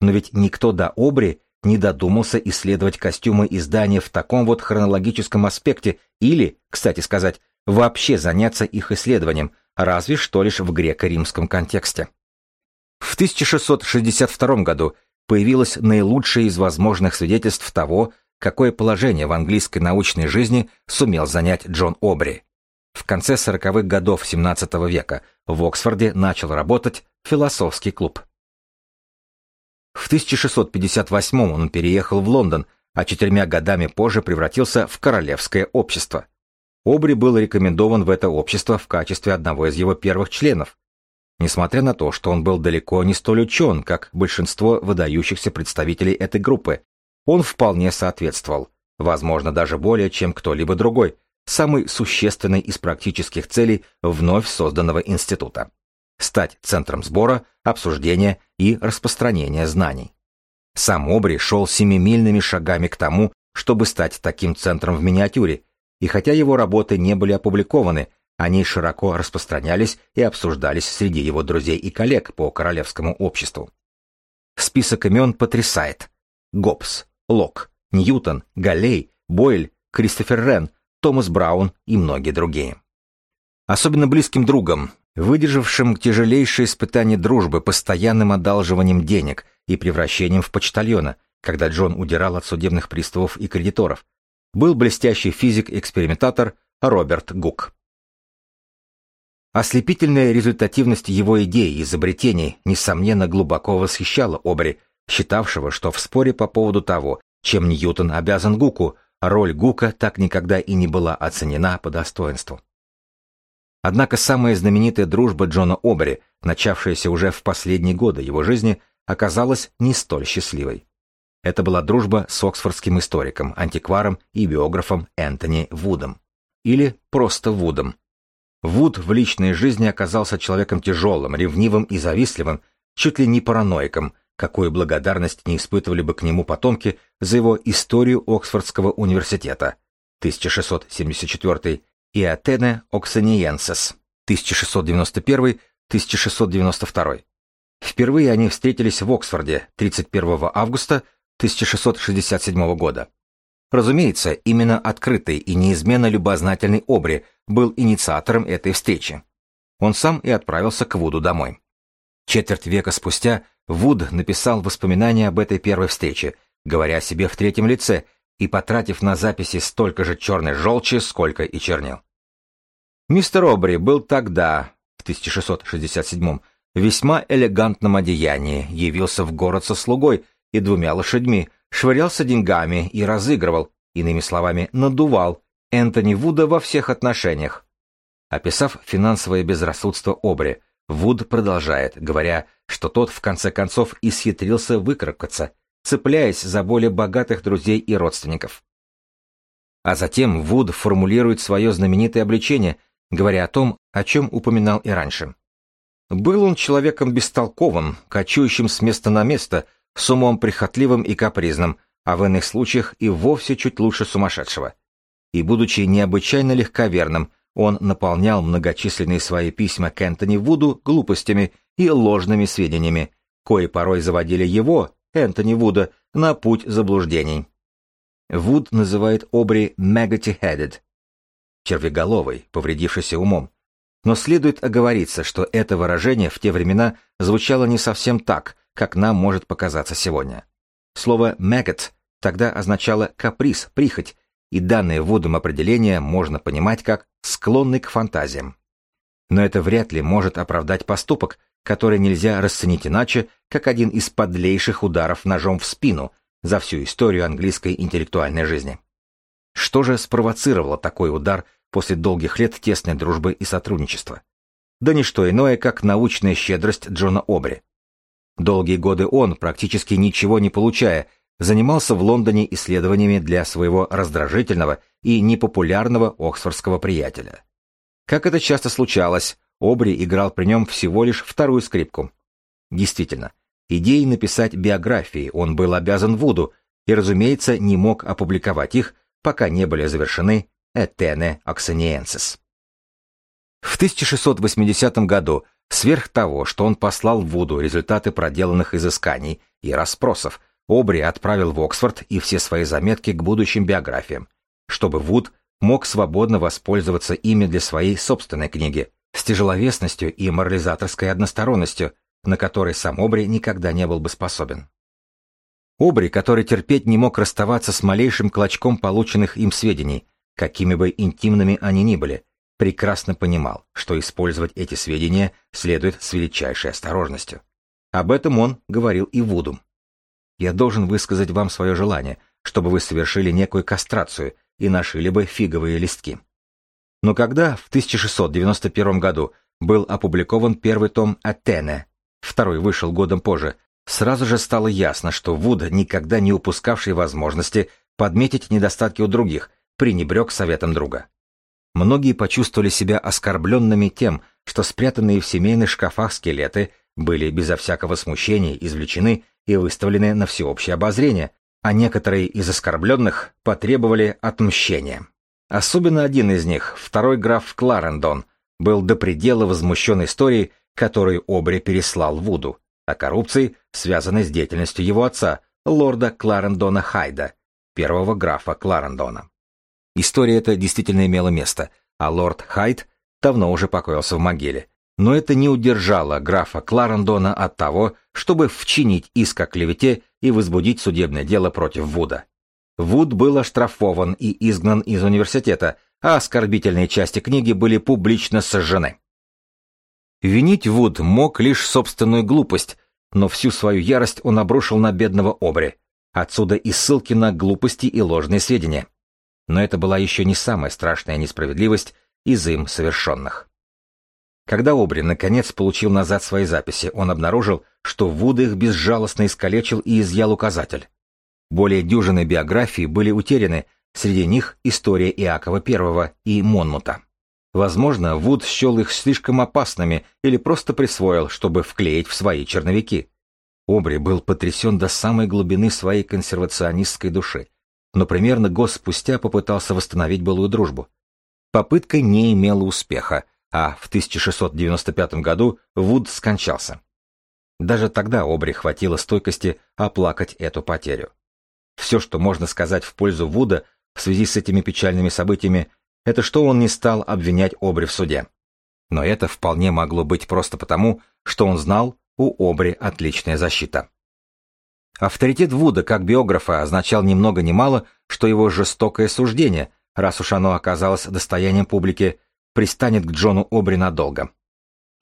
Но ведь никто до Обри не додумался исследовать костюмы и здания в таком вот хронологическом аспекте или, кстати сказать, вообще заняться их исследованием, разве что лишь в греко-римском контексте. В 1662 году появилось наилучшее из возможных свидетельств того, какое положение в английской научной жизни сумел занять Джон Обри. В конце 40-х годов XVII века в Оксфорде начал работать философский клуб. В 1658 он переехал в Лондон, а четырьмя годами позже превратился в Королевское общество. Обри был рекомендован в это общество в качестве одного из его первых членов. Несмотря на то, что он был далеко не столь учен, как большинство выдающихся представителей этой группы, он вполне соответствовал, возможно, даже более, чем кто-либо другой, самой существенной из практических целей вновь созданного института – стать центром сбора, обсуждения и распространения знаний. Сам Обри шел семимильными шагами к тому, чтобы стать таким центром в миниатюре, и хотя его работы не были опубликованы, они широко распространялись и обсуждались среди его друзей и коллег по Королевскому обществу. Список имен потрясает. Гоббс, Лок, Ньютон, Галлей, Бойль, Кристофер Рен, Томас Браун и многие другие. Особенно близким другом, выдержавшим тяжелейшее испытание дружбы постоянным одалживанием денег и превращением в почтальона, когда Джон удирал от судебных приставов и кредиторов, был блестящий физик-экспериментатор Роберт Гук. Ослепительная результативность его идей и изобретений, несомненно, глубоко восхищала Обри, считавшего, что в споре по поводу того, чем Ньютон обязан Гуку, роль Гука так никогда и не была оценена по достоинству. Однако самая знаменитая дружба Джона Обери, начавшаяся уже в последние годы его жизни, оказалась не столь счастливой. Это была дружба с оксфордским историком, антикваром и биографом Энтони Вудом. Или просто Вудом. Вуд в личной жизни оказался человеком тяжелым, ревнивым и завистливым, чуть ли не параноиком, какую благодарность не испытывали бы к нему потомки за его историю Оксфордского университета 1674 и Атене Оксаниенсес 1691-1692. Впервые они встретились в Оксфорде 31 августа 1667 года. Разумеется, именно открытый и неизменно любознательный Обри был инициатором этой встречи. Он сам и отправился к Вуду домой. Четверть века спустя Вуд написал воспоминания об этой первой встрече, говоря о себе в третьем лице и потратив на записи столько же черной желчи, сколько и чернил. Мистер Обри был тогда, в 1667 весьма элегантном одеянии, явился в город со слугой и двумя лошадьми, швырялся деньгами и разыгрывал, иными словами, надувал Энтони Вуда во всех отношениях. Описав финансовое безрассудство Обри, Вуд продолжает, говоря, что тот в конце концов исхитрился выкарабкаться, цепляясь за более богатых друзей и родственников. А затем Вуд формулирует свое знаменитое обличение, говоря о том, о чем упоминал и раньше. Был он человеком бестолковым, кочующим с места на место, с умом прихотливым и капризным, а в иных случаях и вовсе чуть лучше сумасшедшего. И, будучи необычайно легковерным, он наполнял многочисленные свои письма к Энтони Вуду глупостями и ложными сведениями, кои порой заводили его, Энтони Вуда, на путь заблуждений. Вуд называет Обри «maggoty-headed» — червеголовый, повредившийся умом. Но следует оговориться, что это выражение в те времена звучало не совсем так, как нам может показаться сегодня. Слово «maggot» тогда означало «каприз», «прихоть», и данное Вудом определение можно понимать как «склонный к фантазиям». Но это вряд ли может оправдать поступок, который нельзя расценить иначе, как один из подлейших ударов ножом в спину за всю историю английской интеллектуальной жизни. Что же спровоцировало такой удар после долгих лет тесной дружбы и сотрудничества? Да не что иное, как научная щедрость Джона Обри. Долгие годы он, практически ничего не получая, занимался в Лондоне исследованиями для своего раздражительного и непопулярного оксфордского приятеля. Как это часто случалось, Обри играл при нем всего лишь вторую скрипку. Действительно, идеей написать биографии он был обязан Вуду и, разумеется, не мог опубликовать их, пока не были завершены «Этене Оксаниенсис». В 1680 году, сверх того, что он послал Вуду результаты проделанных изысканий и расспросов, Обри отправил в Оксфорд и все свои заметки к будущим биографиям, чтобы Вуд мог свободно воспользоваться ими для своей собственной книги, с тяжеловесностью и морализаторской односторонностью, на который сам Обри никогда не был бы способен. Обри, который терпеть не мог расставаться с малейшим клочком полученных им сведений, какими бы интимными они ни были, прекрасно понимал, что использовать эти сведения следует с величайшей осторожностью. Об этом он говорил и Вуду. «Я должен высказать вам свое желание, чтобы вы совершили некую кастрацию и нашили бы фиговые листки». Но когда в 1691 году был опубликован первый том Атене, второй вышел годом позже, сразу же стало ясно, что Вуд, никогда не упускавший возможности подметить недостатки у других, пренебрег советом друга. Многие почувствовали себя оскорбленными тем, что спрятанные в семейных шкафах скелеты были безо всякого смущения извлечены и выставлены на всеобщее обозрение, а некоторые из оскорбленных потребовали отмщения. Особенно один из них, второй граф Кларендон, был до предела возмущен историей, которую Обри переслал Вуду, о коррупции, связанной с деятельностью его отца, лорда Кларендона Хайда, первого графа Кларендона. История эта действительно имела место, а лорд Хайд давно уже покоился в могиле. Но это не удержало графа Кларендона от того, чтобы вчинить иск о клевете и возбудить судебное дело против Вуда. Вуд был оштрафован и изгнан из университета, а оскорбительные части книги были публично сожжены. Винить Вуд мог лишь собственную глупость, но всю свою ярость он обрушил на бедного Обри. Отсюда и ссылки на глупости и ложные сведения. Но это была еще не самая страшная несправедливость из им совершенных. Когда Обри наконец получил назад свои записи, он обнаружил, что Вуд их безжалостно искалечил и изъял указатель. Более дюжины биографий были утеряны, среди них история Иакова I и Монмута. Возможно, Вуд счел их слишком опасными или просто присвоил, чтобы вклеить в свои черновики. Обри был потрясен до самой глубины своей консервационистской души, но примерно год спустя попытался восстановить былую дружбу. Попытка не имела успеха, а в 1695 году Вуд скончался. Даже тогда Обри хватило стойкости оплакать эту потерю. Все, что можно сказать в пользу Вуда в связи с этими печальными событиями, это что он не стал обвинять Обри в суде. Но это вполне могло быть просто потому, что он знал, у Обри отличная защита. Авторитет Вуда как биографа означал ни много ни мало, что его жестокое суждение, раз уж оно оказалось достоянием публики, пристанет к Джону Обри надолго.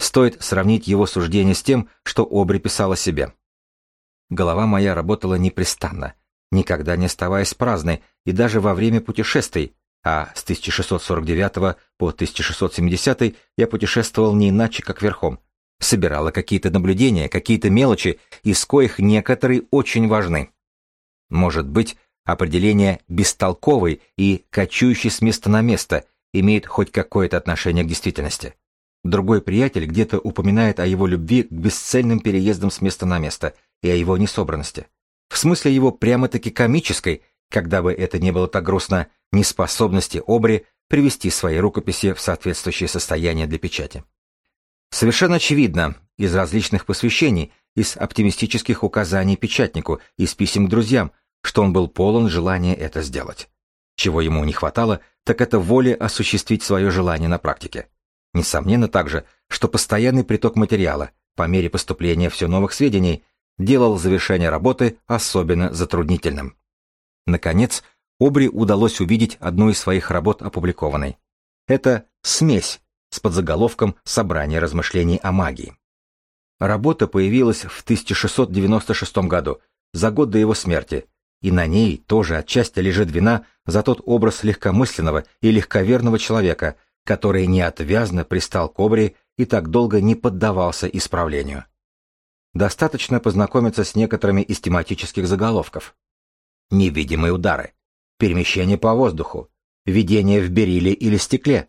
Стоит сравнить его суждение с тем, что Обри писал о себе. Голова моя работала непрестанно, никогда не оставаясь праздной, и даже во время путешествий, а с 1649 по 1670 я путешествовал не иначе, как верхом, собирала какие-то наблюдения, какие-то мелочи, из коих некоторые очень важны. Может быть, определение «бестолковый» и «кочующий с места на место» имеет хоть какое-то отношение к действительности. Другой приятель где-то упоминает о его любви к бесцельным переездам с места на место и о его несобранности в смысле его прямо-таки комической, когда бы это не было так грустно, неспособности Обри привести свои рукописи в соответствующее состояние для печати. Совершенно очевидно, из различных посвящений, из оптимистических указаний печатнику, из писем к друзьям, что он был полон желания это сделать. Чего ему не хватало, так это воли осуществить свое желание на практике. Несомненно также, что постоянный приток материала, по мере поступления все новых сведений, делал завершение работы особенно затруднительным. Наконец, Обри удалось увидеть одну из своих работ опубликованной. Это «Смесь» с подзаголовком «Собрание размышлений о магии». Работа появилась в 1696 году, за год до его смерти, и на ней тоже отчасти лежит вина за тот образ легкомысленного и легковерного человека, который неотвязно пристал к Обри и так долго не поддавался исправлению. Достаточно познакомиться с некоторыми из тематических заголовков. Невидимые удары, перемещение по воздуху, видение в берилле или стекле,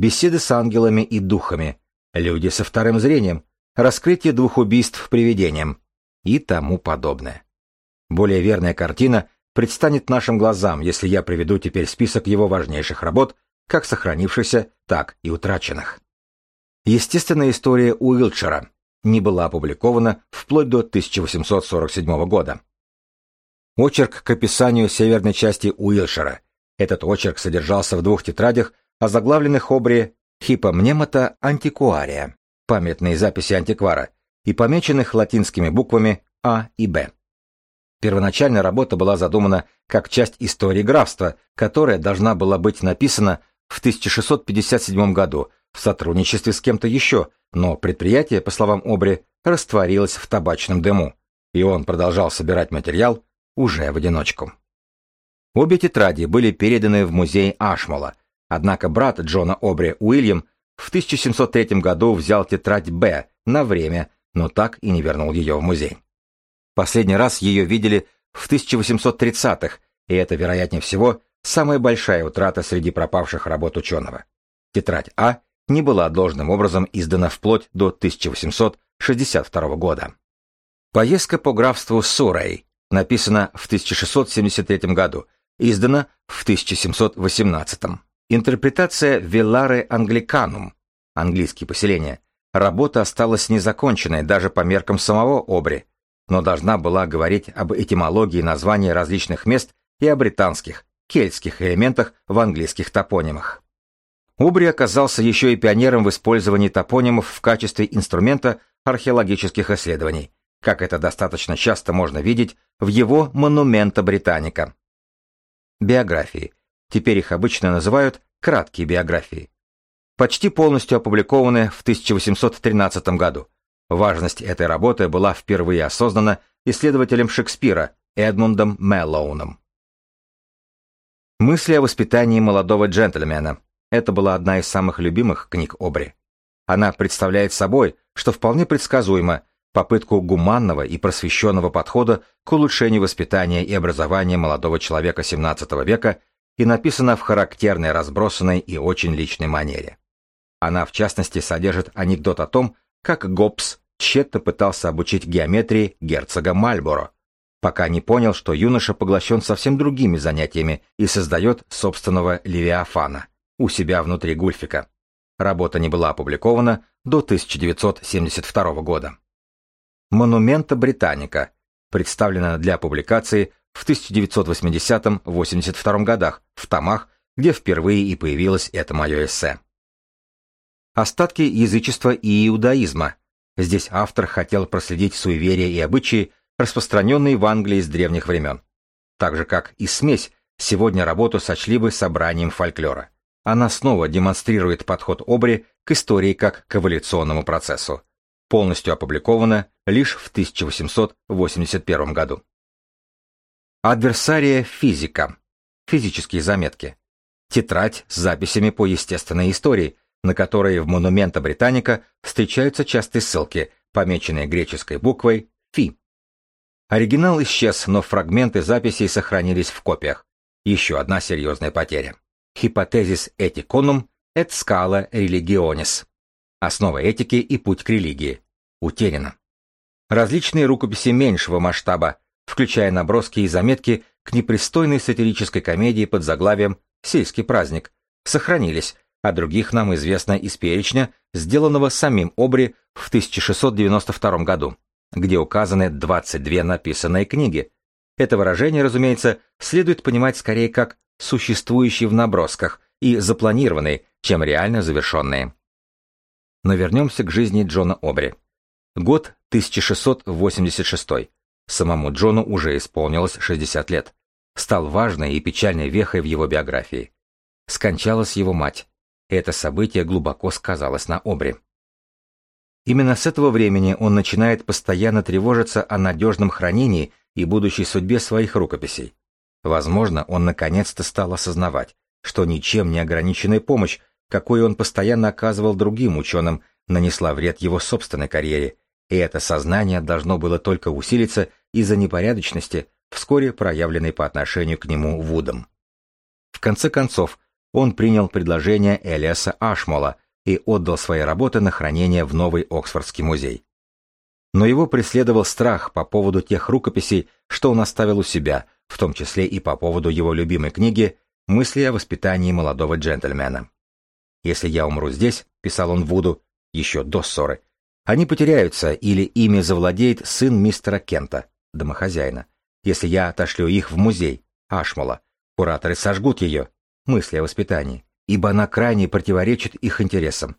беседы с ангелами и духами, люди со вторым зрением, раскрытие двух убийств привидением и тому подобное. Более верная картина предстанет нашим глазам, если я приведу теперь список его важнейших работ, как сохранившихся, так и утраченных. Естественная история Уилчера, не была опубликована вплоть до 1847 года. Очерк к описанию северной части Уилшера. Этот очерк содержался в двух тетрадях, озаглавленных обри «Хипомнемата антикуария» памятные записи антиквара, и помеченных латинскими буквами А и Б. Первоначально работа была задумана как часть истории графства, которая должна была быть написана в 1657 году в сотрудничестве с кем-то еще, но предприятие, по словам Обри, растворилось в табачном дыму, и он продолжал собирать материал уже в одиночку. Обе тетради были переданы в музей Ашмола, однако брат Джона Обри Уильям в 1703 году взял тетрадь Б на время, но так и не вернул ее в музей. Последний раз ее видели в 1830-х, и это, вероятнее всего, самая большая утрата среди пропавших работ ученого. Тетрадь А не была должным образом издана вплоть до 1862 года. Поездка по графству Сурей написана в 1673 году, издана в 1718. Интерпретация Велларе Англиканум, английские поселения, работа осталась незаконченной даже по меркам самого Обри, но должна была говорить об этимологии названий различных мест и о британских, кельтских элементах в английских топонимах. Убри оказался еще и пионером в использовании топонимов в качестве инструмента археологических исследований, как это достаточно часто можно видеть в его «Монумента Британика». Биографии. Теперь их обычно называют краткие биографии. Почти полностью опубликованы в 1813 году, Важность этой работы была впервые осознана исследователем Шекспира Эдмундом Мэллоуном. Мысли о воспитании молодого джентльмена. Это была одна из самых любимых книг Обри. Она представляет собой, что вполне предсказуемо, попытку гуманного и просвещенного подхода к улучшению воспитания и образования молодого человека XVII века и написана в характерной разбросанной и очень личной манере. Она, в частности, содержит анекдот о том, как Гоббс тщетно пытался обучить геометрии герцога Мальборо, пока не понял, что юноша поглощен совсем другими занятиями и создает собственного Левиафана у себя внутри Гульфика. Работа не была опубликована до 1972 года. Монумента Британика представлена для публикации в 1980-82 годах в томах, где впервые и появилось это мое эссе. Остатки язычества и иудаизма. Здесь автор хотел проследить суеверия и обычаи, распространенные в Англии с древних времен. Так же, как и смесь, сегодня работу сочли бы собранием фольклора. Она снова демонстрирует подход Обри к истории как к эволюционному процессу. Полностью опубликована лишь в 1881 году. Адверсария физика. Физические заметки. Тетрадь с записями по естественной истории, на которые в Монумента Британика встречаются частые ссылки, помеченные греческой буквой «фи». Оригинал исчез, но фрагменты записей сохранились в копиях. Еще одна серьезная потеря. Hypothesis ethicunum et scala religionis. Основа этики и путь к религии. Утеряна. Различные рукописи меньшего масштаба, включая наброски и заметки к непристойной сатирической комедии под заглавием «Сельский праздник», сохранились, а других нам известно из перечня, сделанного самим Обри в 1692 году, где указаны 22 написанные книги. Это выражение, разумеется, следует понимать скорее как существующие в набросках и запланированные, чем реально завершенные. Но вернемся к жизни Джона Обри. Год 1686. Самому Джону уже исполнилось 60 лет. Стал важной и печальной вехой в его биографии. Скончалась его мать, это событие глубоко сказалось на Обри. Именно с этого времени он начинает постоянно тревожиться о надежном хранении и будущей судьбе своих рукописей. Возможно, он наконец-то стал осознавать, что ничем не ограниченная помощь, какой он постоянно оказывал другим ученым, нанесла вред его собственной карьере, и это сознание должно было только усилиться из-за непорядочности, вскоре проявленной по отношению к нему Вудом. В конце концов, он принял предложение Элиаса Ашмола и отдал свои работы на хранение в новый Оксфордский музей. Но его преследовал страх по поводу тех рукописей, что он оставил у себя, в том числе и по поводу его любимой книги «Мысли о воспитании молодого джентльмена». «Если я умру здесь», — писал он Вуду, еще до ссоры, «они потеряются или ими завладеет сын мистера Кента, домохозяина. Если я отошлю их в музей, Ашмола, кураторы сожгут ее, мысли о воспитании, ибо она крайне противоречит их интересам.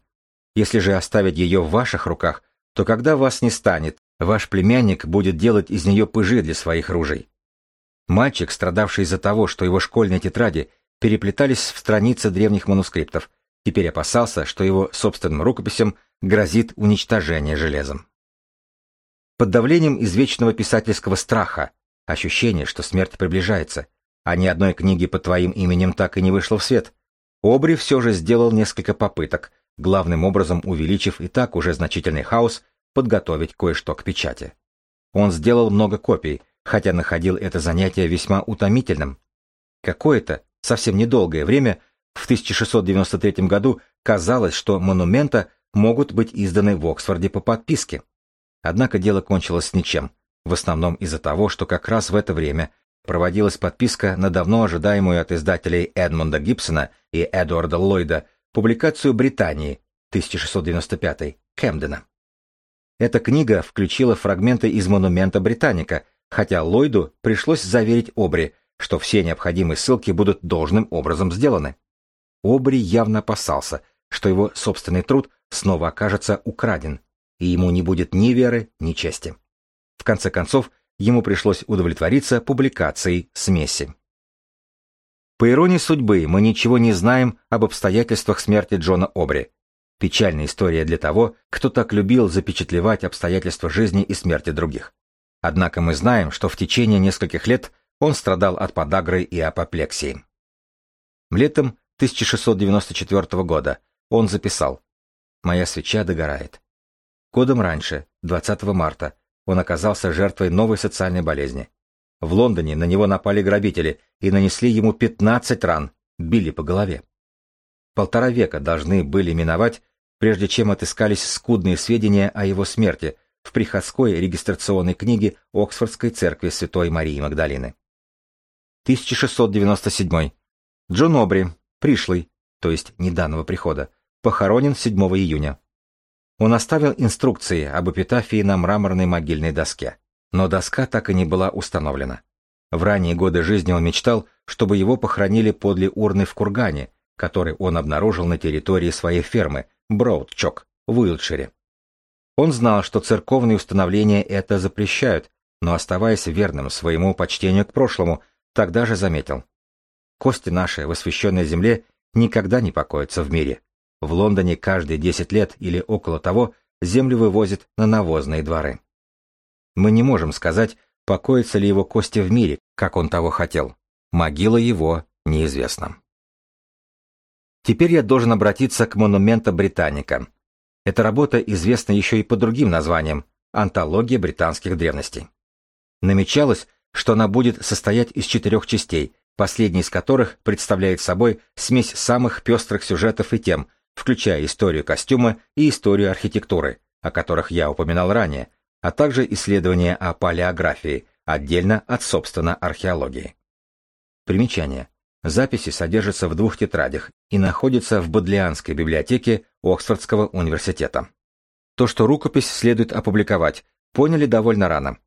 Если же оставить ее в ваших руках, то когда вас не станет, ваш племянник будет делать из нее пыжи для своих ружей. Мальчик, страдавший из-за того, что его школьные тетради переплетались в страницы древних манускриптов, теперь опасался, что его собственным рукописям грозит уничтожение железом. Под давлением извечного писательского страха, ощущение, что смерть приближается, а ни одной книги под твоим именем так и не вышло в свет, Обри все же сделал несколько попыток, главным образом увеличив и так уже значительный хаос, подготовить кое-что к печати. Он сделал много копий, хотя находил это занятие весьма утомительным. Какое-то, совсем недолгое время, в 1693 году казалось, что монумента могут быть изданы в Оксфорде по подписке. Однако дело кончилось ничем, в основном из-за того, что как раз в это время проводилась подписка на давно ожидаемую от издателей Эдмунда Гибсона и Эдуарда Ллойда публикацию Британии 1695 Кэмдена. Эта книга включила фрагменты из монумента Британика, хотя Ллойду пришлось заверить Обри, что все необходимые ссылки будут должным образом сделаны. Обри явно опасался, что его собственный труд снова окажется украден, и ему не будет ни веры, ни чести. В конце концов, ему пришлось удовлетвориться публикацией смеси. По иронии судьбы, мы ничего не знаем об обстоятельствах смерти Джона Обри. Печальная история для того, кто так любил запечатлевать обстоятельства жизни и смерти других. Однако мы знаем, что в течение нескольких лет он страдал от подагры и апоплексии. Летом 1694 года он записал «Моя свеча догорает». Годом раньше, 20 марта, он оказался жертвой новой социальной болезни. В Лондоне на него напали грабители и нанесли ему 15 ран, били по голове. Полтора века должны были миновать, прежде чем отыскались скудные сведения о его смерти в приходской регистрационной книге Оксфордской церкви Святой Марии Магдалины. 1697. Джон Обри, пришлый, то есть неданного прихода, похоронен 7 июня. Он оставил инструкции об эпитафии на мраморной могильной доске, но доска так и не была установлена. В ранние годы жизни он мечтал, чтобы его похоронили подле урны в кургане, который он обнаружил на территории своей фермы, Броудчок, в Уилтшире. Он знал, что церковные установления это запрещают, но оставаясь верным своему почтению к прошлому, тогда же заметил. Кости наши в освященной земле никогда не покоятся в мире. В Лондоне каждые 10 лет или около того землю вывозят на навозные дворы. Мы не можем сказать, покоятся ли его кости в мире, как он того хотел. Могила его неизвестна. Теперь я должен обратиться к монументу Британика. Эта работа известна еще и по другим названиям «Антология британских древностей». Намечалось, что она будет состоять из четырех частей, последняя из которых представляет собой смесь самых пестрых сюжетов и тем, включая историю костюма и историю архитектуры, о которых я упоминал ранее, а также исследования о палеографии, отдельно от, собственно, археологии. Примечание. Записи содержатся в двух тетрадях и находятся в Бодлианской библиотеке Оксфордского университета. То, что рукопись следует опубликовать, поняли довольно рано.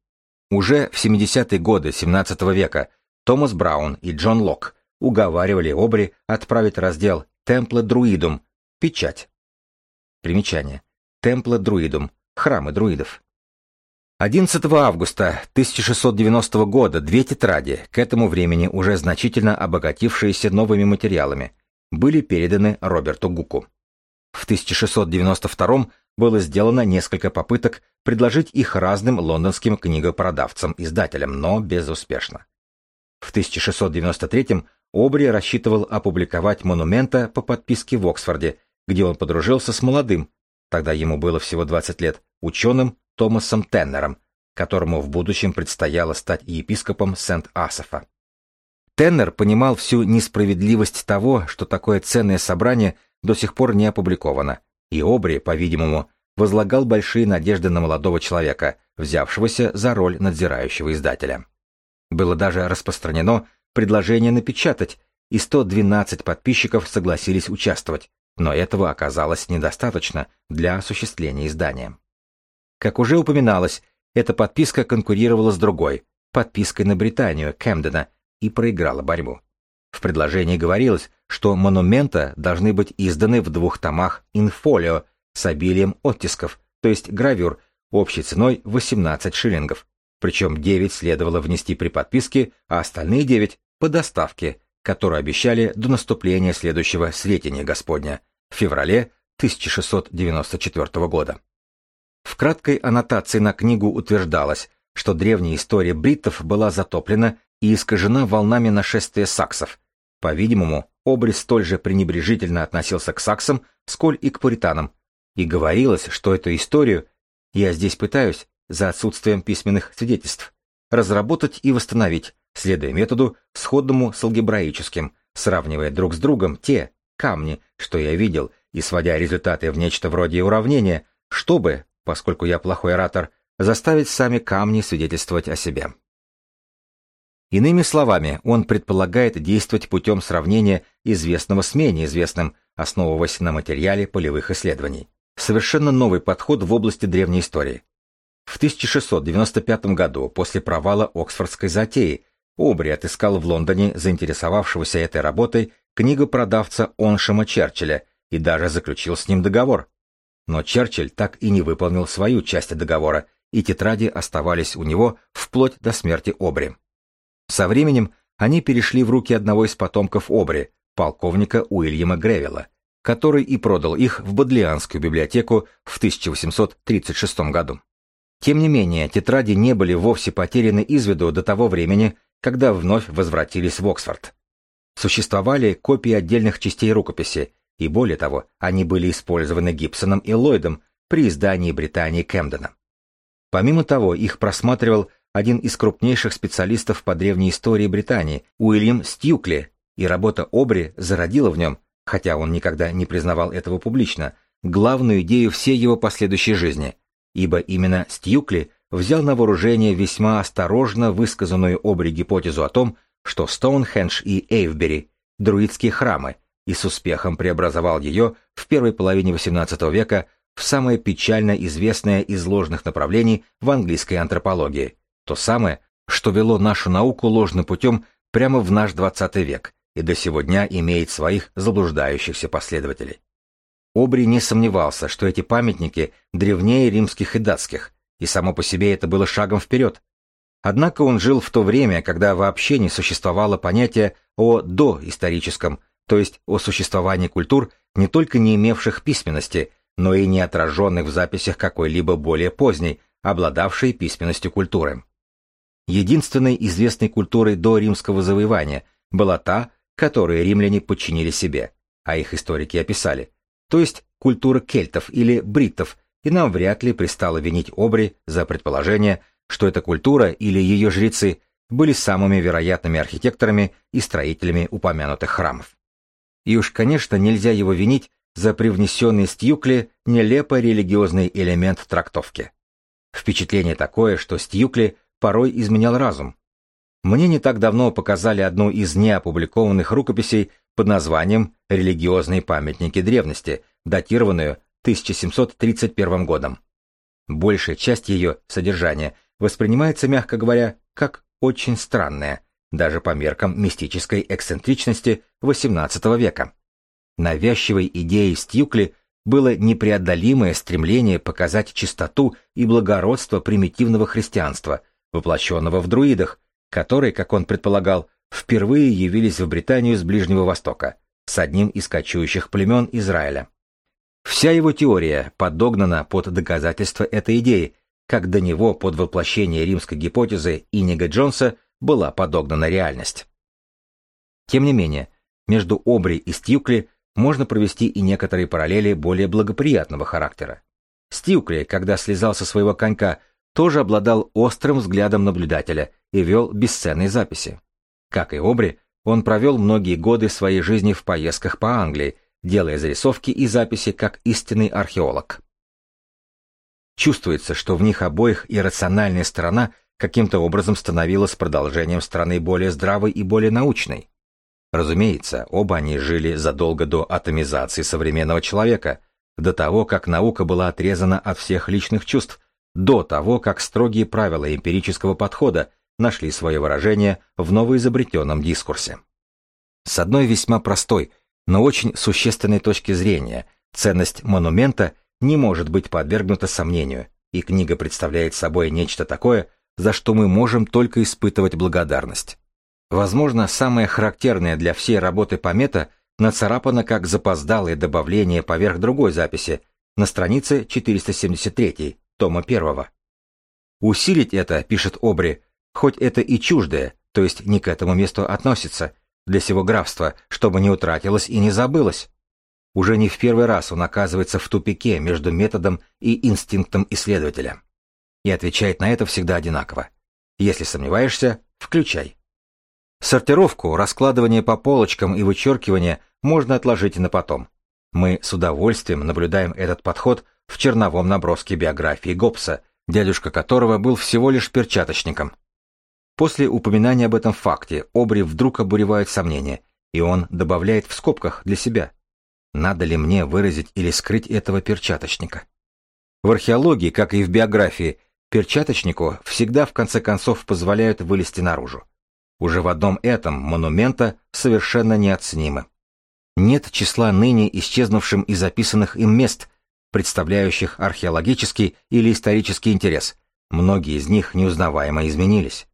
Уже в 70-е годы XVII века Томас Браун и Джон Лок уговаривали Обри отправить раздел «Темпле Друидум» Печать. Примечание. Темпла Друидум. Храмы друидов. 11 августа 1690 года две тетради, к этому времени уже значительно обогатившиеся новыми материалами, были переданы Роберту Гуку. В 1692 было сделано несколько попыток предложить их разным лондонским книгопродавцам-издателям, но безуспешно. В 1693 Обри рассчитывал опубликовать монумента по подписке в Оксфорде, где он подружился с молодым, тогда ему было всего 20 лет, ученым Томасом Теннером, которому в будущем предстояло стать епископом Сент-Асофа. Теннер понимал всю несправедливость того, что такое ценное собрание до сих пор не опубликовано, и Обри, по-видимому, возлагал большие надежды на молодого человека, взявшегося за роль надзирающего издателя. Было даже распространено предложение напечатать, и 112 подписчиков согласились участвовать, но этого оказалось недостаточно для осуществления издания. Как уже упоминалось, эта подписка конкурировала с другой, подпиской на Британию, Кэмдена, и проиграла борьбу. В предложении говорилось, что монумента должны быть изданы в двух томах инфолио с обилием оттисков, то есть гравюр, общей ценой 18 шиллингов, причем 9 следовало внести при подписке, а остальные 9 – по доставке, которую обещали до наступления следующего Сретения Господня в феврале 1694 года. В краткой аннотации на книгу утверждалось, что древняя история бриттов была затоплена и искажена волнами нашествия саксов. По-видимому, Обри столь же пренебрежительно относился к саксам, сколь и к пуританам, и говорилось, что эту историю, я здесь пытаюсь, за отсутствием письменных свидетельств, разработать и восстановить, следуя методу, сходному с алгебраическим, сравнивая друг с другом те камни, что я видел, и сводя результаты в нечто вроде уравнения, чтобы, поскольку я плохой оратор, заставить сами камни свидетельствовать о себе. Иными словами, он предполагает действовать путем сравнения известного с менее известным, основываясь на материале полевых исследований. Совершенно новый подход в области древней истории. В 1695 году, после провала Оксфордской затеи, Обри отыскал в Лондоне заинтересовавшегося этой работой книгопродавца Оншема Черчилля и даже заключил с ним договор. Но Черчилль так и не выполнил свою часть договора, и тетради оставались у него вплоть до смерти Обри. Со временем они перешли в руки одного из потомков Обри, полковника Уильяма Гревилла, который и продал их в Бодлианскую библиотеку в 1836 году. Тем не менее, тетради не были вовсе потеряны из виду до того времени, когда вновь возвратились в Оксфорд. Существовали копии отдельных частей рукописи, и более того, они были использованы Гибсоном и Ллойдом при издании Британии Кэмдена. Помимо того, их просматривал один из крупнейших специалистов по древней истории Британии, Уильям Стьюкли, и работа Обри зародила в нем, хотя он никогда не признавал этого публично, главную идею всей его последующей жизни, ибо именно Стьюкли взял на вооружение весьма осторожно высказанную Обри гипотезу о том, что Стоунхендж и Эйвбери – друидские храмы, и с успехом преобразовал ее в первой половине XVIII века в самое печально известное из ложных направлений в английской антропологии, то самое, что вело нашу науку ложным путем прямо в наш XX век и до сего дня имеет своих заблуждающихся последователей. Обри не сомневался, что эти памятники древнее римских и датских, и само по себе это было шагом вперед. Однако он жил в то время, когда вообще не существовало понятия о доисторическом, то есть о существовании культур, не только не имевших письменности, но и не отраженных в записях какой-либо более поздней, обладавшей письменностью культуры. Единственной известной культурой до римского завоевания была та, которую римляне подчинили себе, а их историки описали, то есть культура кельтов или бриттов, и нам вряд ли пристало винить Обри за предположение, что эта культура или ее жрецы были самыми вероятными архитекторами и строителями упомянутых храмов. И уж, конечно, нельзя его винить за привнесенный Стьюкли нелепо религиозный элемент трактовки. Впечатление такое, что Стьюкли порой изменял разум. Мне не так давно показали одну из неопубликованных рукописей под названием «Религиозные памятники древности», датированную 1731 годом. Большая часть ее содержания воспринимается, мягко говоря, как очень странная, даже по меркам мистической эксцентричности XVIII века. Навязчивой идеей Стьюкли было непреодолимое стремление показать чистоту и благородство примитивного христианства, воплощенного в друидах, которые, как он предполагал, впервые явились в Британию с Ближнего Востока, с одним из кочующих племен Израиля. Вся его теория подогнана под доказательство этой идеи, как до него под воплощение римской гипотезы Инига Джонса была подогнана реальность. Тем не менее, между Обри и Стьюкли можно провести и некоторые параллели более благоприятного характера. Стьюкли, когда слезал со своего конька, тоже обладал острым взглядом наблюдателя и вел бесценные записи. Как и Обри, он провел многие годы своей жизни в поездках по Англии, делая зарисовки и записи как истинный археолог. Чувствуется, что в них обоих иррациональная сторона каким-то образом становилась продолжением страны более здравой и более научной. Разумеется, оба они жили задолго до атомизации современного человека, до того, как наука была отрезана от всех личных чувств, до того, как строгие правила эмпирического подхода нашли свое выражение в новоизобретенном дискурсе. С одной весьма простой, но очень существенной точки зрения, ценность монумента не может быть подвергнута сомнению, и книга представляет собой нечто такое, за что мы можем только испытывать благодарность. Возможно, самое характерное для всей работы помета нацарапано как запоздалое добавление поверх другой записи на странице 473, тома 1. Усилить это, пишет Обри, хоть это и чуждое, то есть не к этому месту относится, для сего графства, чтобы не утратилось и не забылось. Уже не в первый раз он оказывается в тупике между методом и инстинктом исследователя. И отвечает на это всегда одинаково. Если сомневаешься, включай. Сортировку, раскладывание по полочкам и вычеркивание можно отложить на потом. Мы с удовольствием наблюдаем этот подход в черновом наброске биографии Гоббса, дядюшка которого был всего лишь перчаточником. После упоминания об этом факте Обри вдруг обуревает сомнения, и он добавляет в скобках для себя. Надо ли мне выразить или скрыть этого перчаточника? В археологии, как и в биографии, перчаточнику всегда в конце концов позволяют вылезти наружу. Уже в одном этом монумента совершенно неоценимо. Нет числа ныне исчезнувшим и записанных им мест, представляющих археологический или исторический интерес. Многие из них неузнаваемо изменились.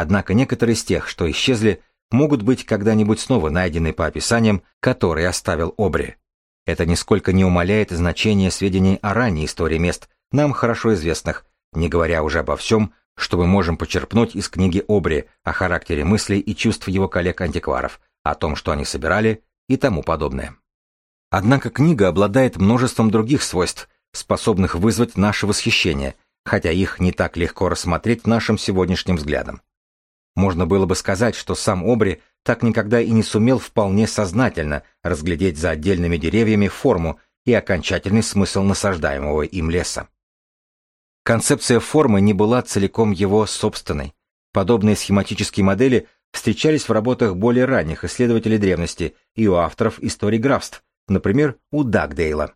Однако некоторые из тех, что исчезли, могут быть когда-нибудь снова найдены по описаниям, которые оставил Обри. Это нисколько не умаляет значение сведений о ранней истории мест, нам хорошо известных, не говоря уже обо всем, что мы можем почерпнуть из книги Обри о характере мыслей и чувств его коллег-антикваров, о том, что они собирали и тому подобное. Однако книга обладает множеством других свойств, способных вызвать наше восхищение, хотя их не так легко рассмотреть нашим сегодняшним взглядом. Можно было бы сказать, что сам Обри так никогда и не сумел вполне сознательно разглядеть за отдельными деревьями форму и окончательный смысл насаждаемого им леса. Концепция формы не была целиком его собственной. Подобные схематические модели встречались в работах более ранних исследователей древности и у авторов историй графств, например, у Дагдейла.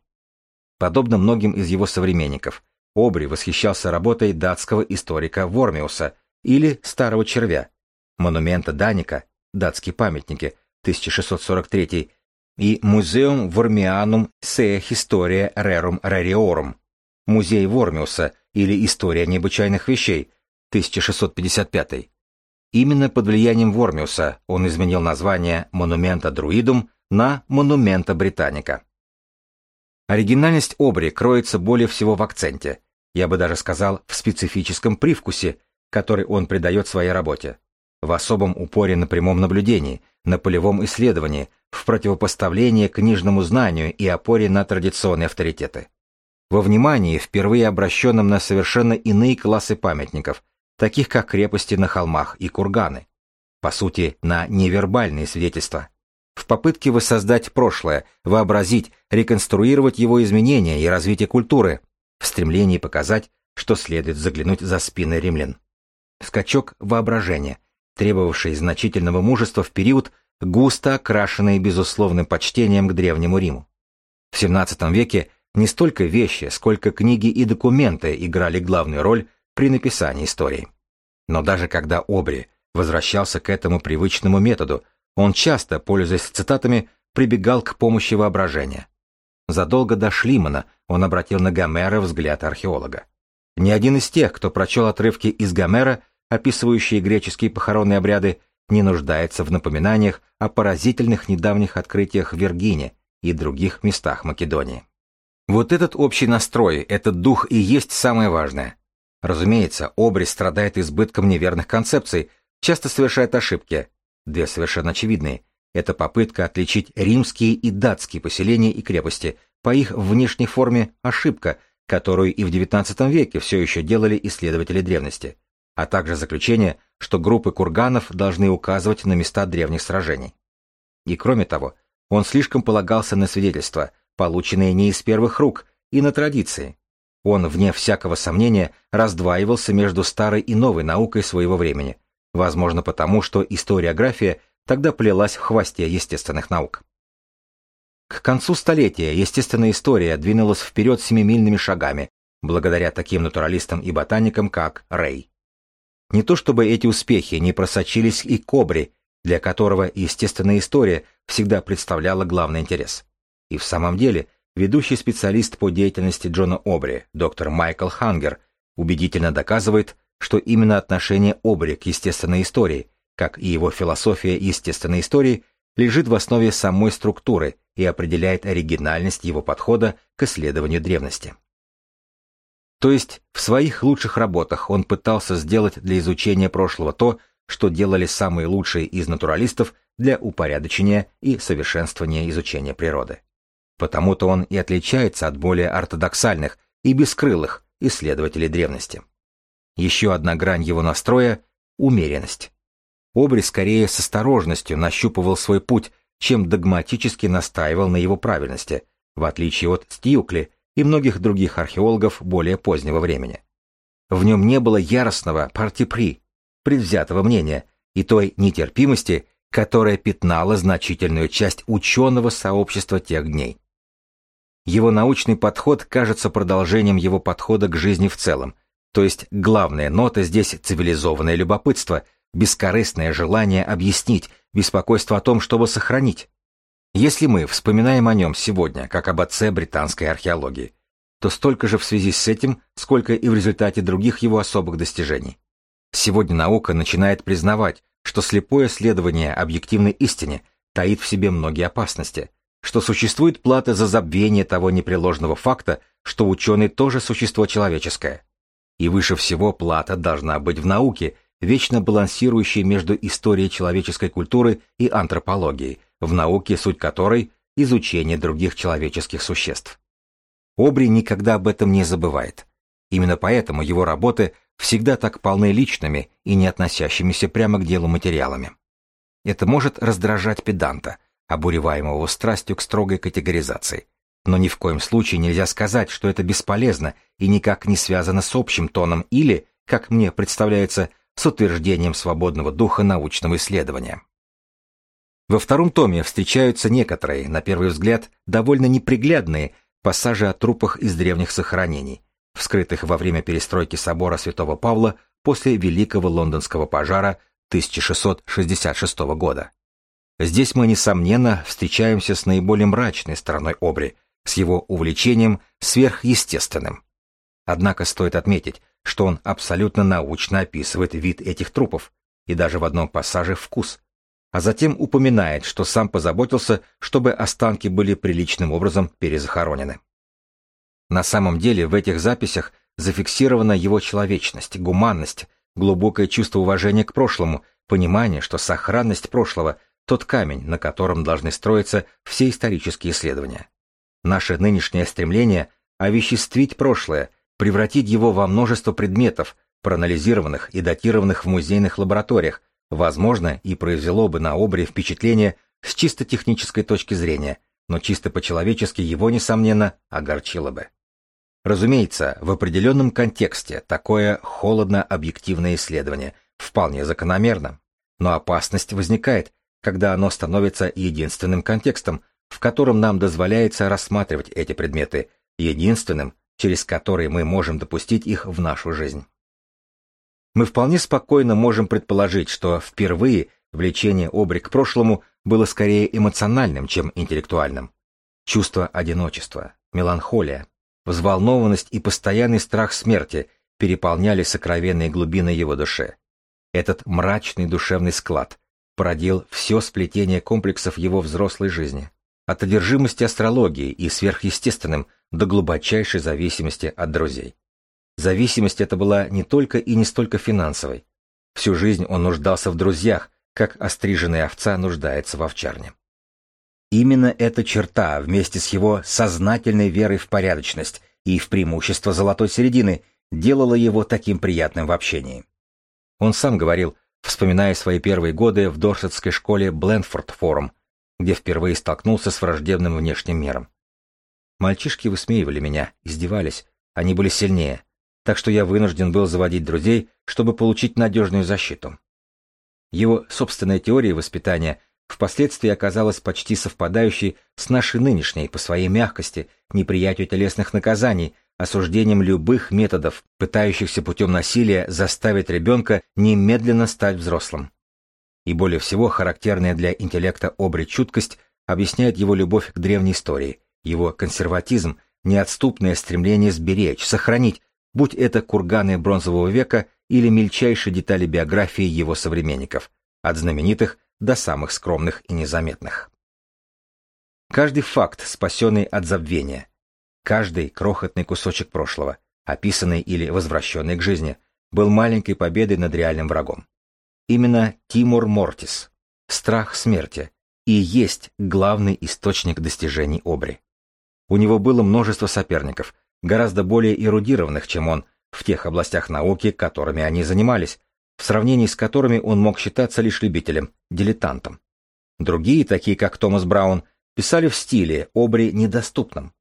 Подобно многим из его современников, Обри восхищался работой датского историка Вормиуса или Старого червя, монумента Даника, датские памятники, 1643, и Музеум Вормианум Сея Historia Rerum Rariorum, Музей Вормиуса или История необычайных вещей, 1655. Именно под влиянием Вормиуса он изменил название монумента Друидум на монумента Британика. Оригинальность Обри кроется более всего в акценте, я бы даже сказал, в специфическом привкусе, который он придает своей работе в особом упоре на прямом наблюдении, на полевом исследовании, в противопоставлении книжному знанию и опоре на традиционные авторитеты. Во внимании, впервые обращенном на совершенно иные классы памятников, таких как крепости на холмах и курганы. По сути, на невербальные свидетельства. В попытке воссоздать прошлое, вообразить, реконструировать его изменения и развитие культуры, в стремлении показать, что следует заглянуть за спины римлян. Скачок воображения, требовавший значительного мужества в период, густо окрашенный безусловным почтением к Древнему Риму. В XVII веке не столько вещи, сколько книги и документы играли главную роль при написании истории. Но даже когда Обри возвращался к этому привычному методу, он часто, пользуясь цитатами, прибегал к помощи воображения. Задолго до Шлимана он обратил на Гомера взгляд археолога. Ни один из тех, кто прочел отрывки из Гомера, описывающие греческие похоронные обряды, не нуждается в напоминаниях о поразительных недавних открытиях в Виргине и других местах Македонии. Вот этот общий настрой, этот дух и есть самое важное. Разумеется, Обри страдает избытком неверных концепций, часто совершает ошибки. Две совершенно очевидные. Это попытка отличить римские и датские поселения и крепости по их внешней форме ошибка, которую и в XIX веке все еще делали исследователи древности а также заключение, что группы курганов должны указывать на места древних сражений. И кроме того, он слишком полагался на свидетельства, полученные не из первых рук, и на традиции. Он, вне всякого сомнения, раздваивался между старой и новой наукой своего времени, возможно потому, что историография тогда плелась в хвосте естественных наук. К концу столетия естественная история двинулась вперед семимильными шагами, благодаря таким натуралистам и ботаникам, как Рей. Не то чтобы эти успехи не просочились и Кобри, для которого естественная история всегда представляла главный интерес. И в самом деле, ведущий специалист по деятельности Джона Обри, доктор Майкл Хангер, убедительно доказывает, что именно отношение Обри к естественной истории, как и его философия естественной истории, лежит в основе самой структуры и определяет оригинальность его подхода к исследованию древности. То есть в своих лучших работах он пытался сделать для изучения прошлого то, что делали самые лучшие из натуралистов для упорядочения и совершенствования изучения природы. Потому-то он и отличается от более ортодоксальных и бескрылых исследователей древности. Еще одна грань его настроя — умеренность. Обри скорее с осторожностью нащупывал свой путь, чем догматически настаивал на его правильности, в отличие от Стьюкли и многих других археологов более позднего времени. В нем не было яростного партипри, предвзятого мнения и той нетерпимости, которая пятнала значительную часть ученого сообщества тех дней. Его научный подход кажется продолжением его подхода к жизни в целом, то есть главная нота здесь цивилизованное любопытство, бескорыстное желание объяснить, беспокойство о том, чтобы сохранить. Если мы вспоминаем о нем сегодня, как об отце британской археологии, то столько же в связи с этим, сколько и в результате других его особых достижений. Сегодня наука начинает признавать, что слепое следование объективной истине таит в себе многие опасности, что существует плата за забвение того непреложного факта, что ученый тоже существо человеческое. И выше всего плата должна быть в науке, вечно балансирующей между историей человеческой культуры и антропологией, в науке суть которой – изучение других человеческих существ. Обри никогда об этом не забывает. Именно поэтому его работы всегда так полны личными и не относящимися прямо к делу материалами. Это может раздражать педанта, обуреваемого страстью к строгой категоризации. Но ни в коем случае нельзя сказать, что это бесполезно и никак не связано с общим тоном или, как мне представляется, с утверждением свободного духа научного исследования. Во втором томе встречаются некоторые, на первый взгляд, довольно неприглядные пассажи о трупах из древних захоронений, вскрытых во время перестройки собора Святого Павла после Великого Лондонского пожара 1666 года. Здесь мы, несомненно, встречаемся с наиболее мрачной стороной Обри, с его увлечением сверхъестественным. Однако стоит отметить, что он абсолютно научно описывает вид этих трупов, и даже в одном пассаже вкус, а затем упоминает, что сам позаботился, чтобы останки были приличным образом перезахоронены. На самом деле в этих записях зафиксирована его человечность, гуманность, глубокое чувство уважения к прошлому, понимание, что сохранность прошлого – тот камень, на котором должны строиться все исторические исследования. Наше нынешнее стремление – овеществить прошлое, превратить его во множество предметов, проанализированных и датированных в музейных лабораториях, возможно, и произвело бы на Обри впечатление с чисто технической точки зрения, но чисто по-человечески его, несомненно, огорчило бы. Разумеется, в определенном контексте такое холодно-объективное исследование вполне закономерно, но опасность возникает, когда оно становится единственным контекстом, в котором нам дозволяется рассматривать эти предметы, единственным, через который мы можем допустить их в нашу жизнь мы вполне спокойно можем предположить, что впервые влечение Обри к прошлому было скорее эмоциональным, чем интеллектуальным. Чувство одиночества, меланхолия, взволнованность и постоянный страх смерти переполняли сокровенные глубины его души. Этот мрачный душевный склад породил все сплетение комплексов его взрослой жизни, от одержимости астрологией и сверхъестественным до глубочайшей зависимости от друзей. Зависимость эта была не только и не столько финансовой. Всю жизнь он нуждался в друзьях, как остриженная овца нуждается в овчарне. Именно эта черта, вместе с его сознательной верой в порядочность и в преимущество золотой середины, делала его таким приятным в общении. Он сам говорил, вспоминая свои первые годы в Дорсетской школе Бленфорд Форум, где впервые столкнулся с враждебным внешним миром. Мальчишки высмеивали меня, издевались, они были сильнее, так что я вынужден был заводить друзей, чтобы получить надежную защиту. Его собственная теория воспитания впоследствии оказалась почти совпадающей с нашей нынешней по своей мягкости, неприятию телесных наказаний, осуждением любых методов, пытающихся путем насилия заставить ребенка немедленно стать взрослым. И более всего характерная для интеллекта обри чуткость объясняет его любовь к древней истории, его консерватизм, неотступное стремление сберечь, сохранить, будь это курганы бронзового века или мельчайшие детали биографии его современников, от знаменитых до самых скромных и незаметных. Каждый факт, спасенный от забвения, каждый крохотный кусочек прошлого, описанный или возвращенный к жизни, был маленькой победой над реальным врагом. Именно Тимур Мортис, страх смерти, и есть главный источник достижений Обри. У него было множество соперников, гораздо более эрудированных, чем он, в тех областях науки, которыми они занимались, в сравнении с которыми он мог считаться лишь любителем, дилетантом. Другие, такие как Томас Браун, писали в стиле Обри недоступном.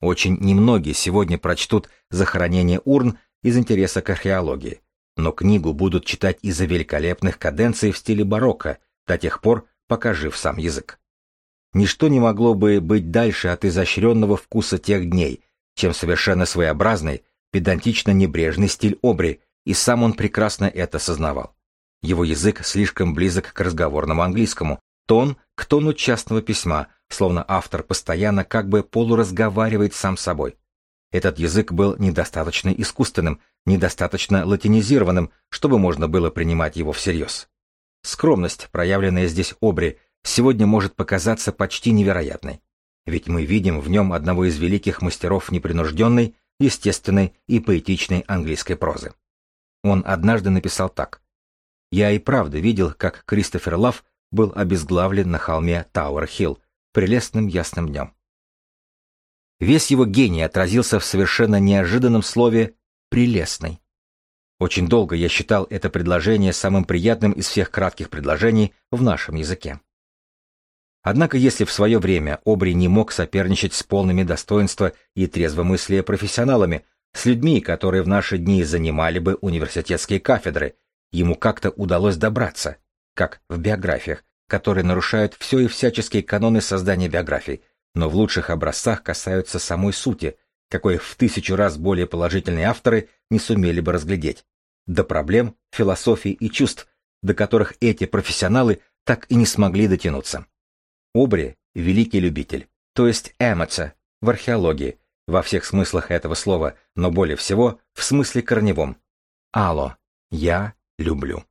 Очень немногие сегодня прочтут захоронение урн из интереса к археологии, но книгу будут читать из-за великолепных каденций в стиле барокко до тех пор, пока жив сам язык. Ничто не могло бы быть дальше от изощренного вкуса тех дней, чем совершенно своеобразный, педантично-небрежный стиль Обри, и сам он прекрасно это сознавал. Его язык слишком близок к разговорному английскому, тон к тону частного письма, словно автор постоянно как бы полуразговаривает сам собой. Этот язык был недостаточно искусственным, недостаточно латинизированным, чтобы можно было принимать его всерьез. Скромность, проявленная здесь Обри, сегодня может показаться почти невероятной. Ведь мы видим в нем одного из великих мастеров непринужденной, естественной и поэтичной английской прозы. Он однажды написал так. «Я и правда видел, как Кристофер Лав был обезглавлен на холме Тауэр-Хилл прелестным ясным днем. Весь его гений отразился в совершенно неожиданном слове «прелестный». Очень долго я считал это предложение самым приятным из всех кратких предложений в нашем языке. Однако если в свое время Обри не мог соперничать с полными достоинства и трезвомыслия профессионалами, с людьми, которые в наши дни занимали бы университетские кафедры, ему как-то удалось добраться, как в биографиях, которые нарушают все и всяческие каноны создания биографий, но в лучших образцах касаются самой сути, какой в тысячу раз более положительные авторы не сумели бы разглядеть, до проблем, философии и чувств, до которых эти профессионалы так и не смогли дотянуться. Обри — великий любитель, то есть эмоца в археологии, во всех смыслах этого слова, но более всего в смысле корневом. Алло, я люблю.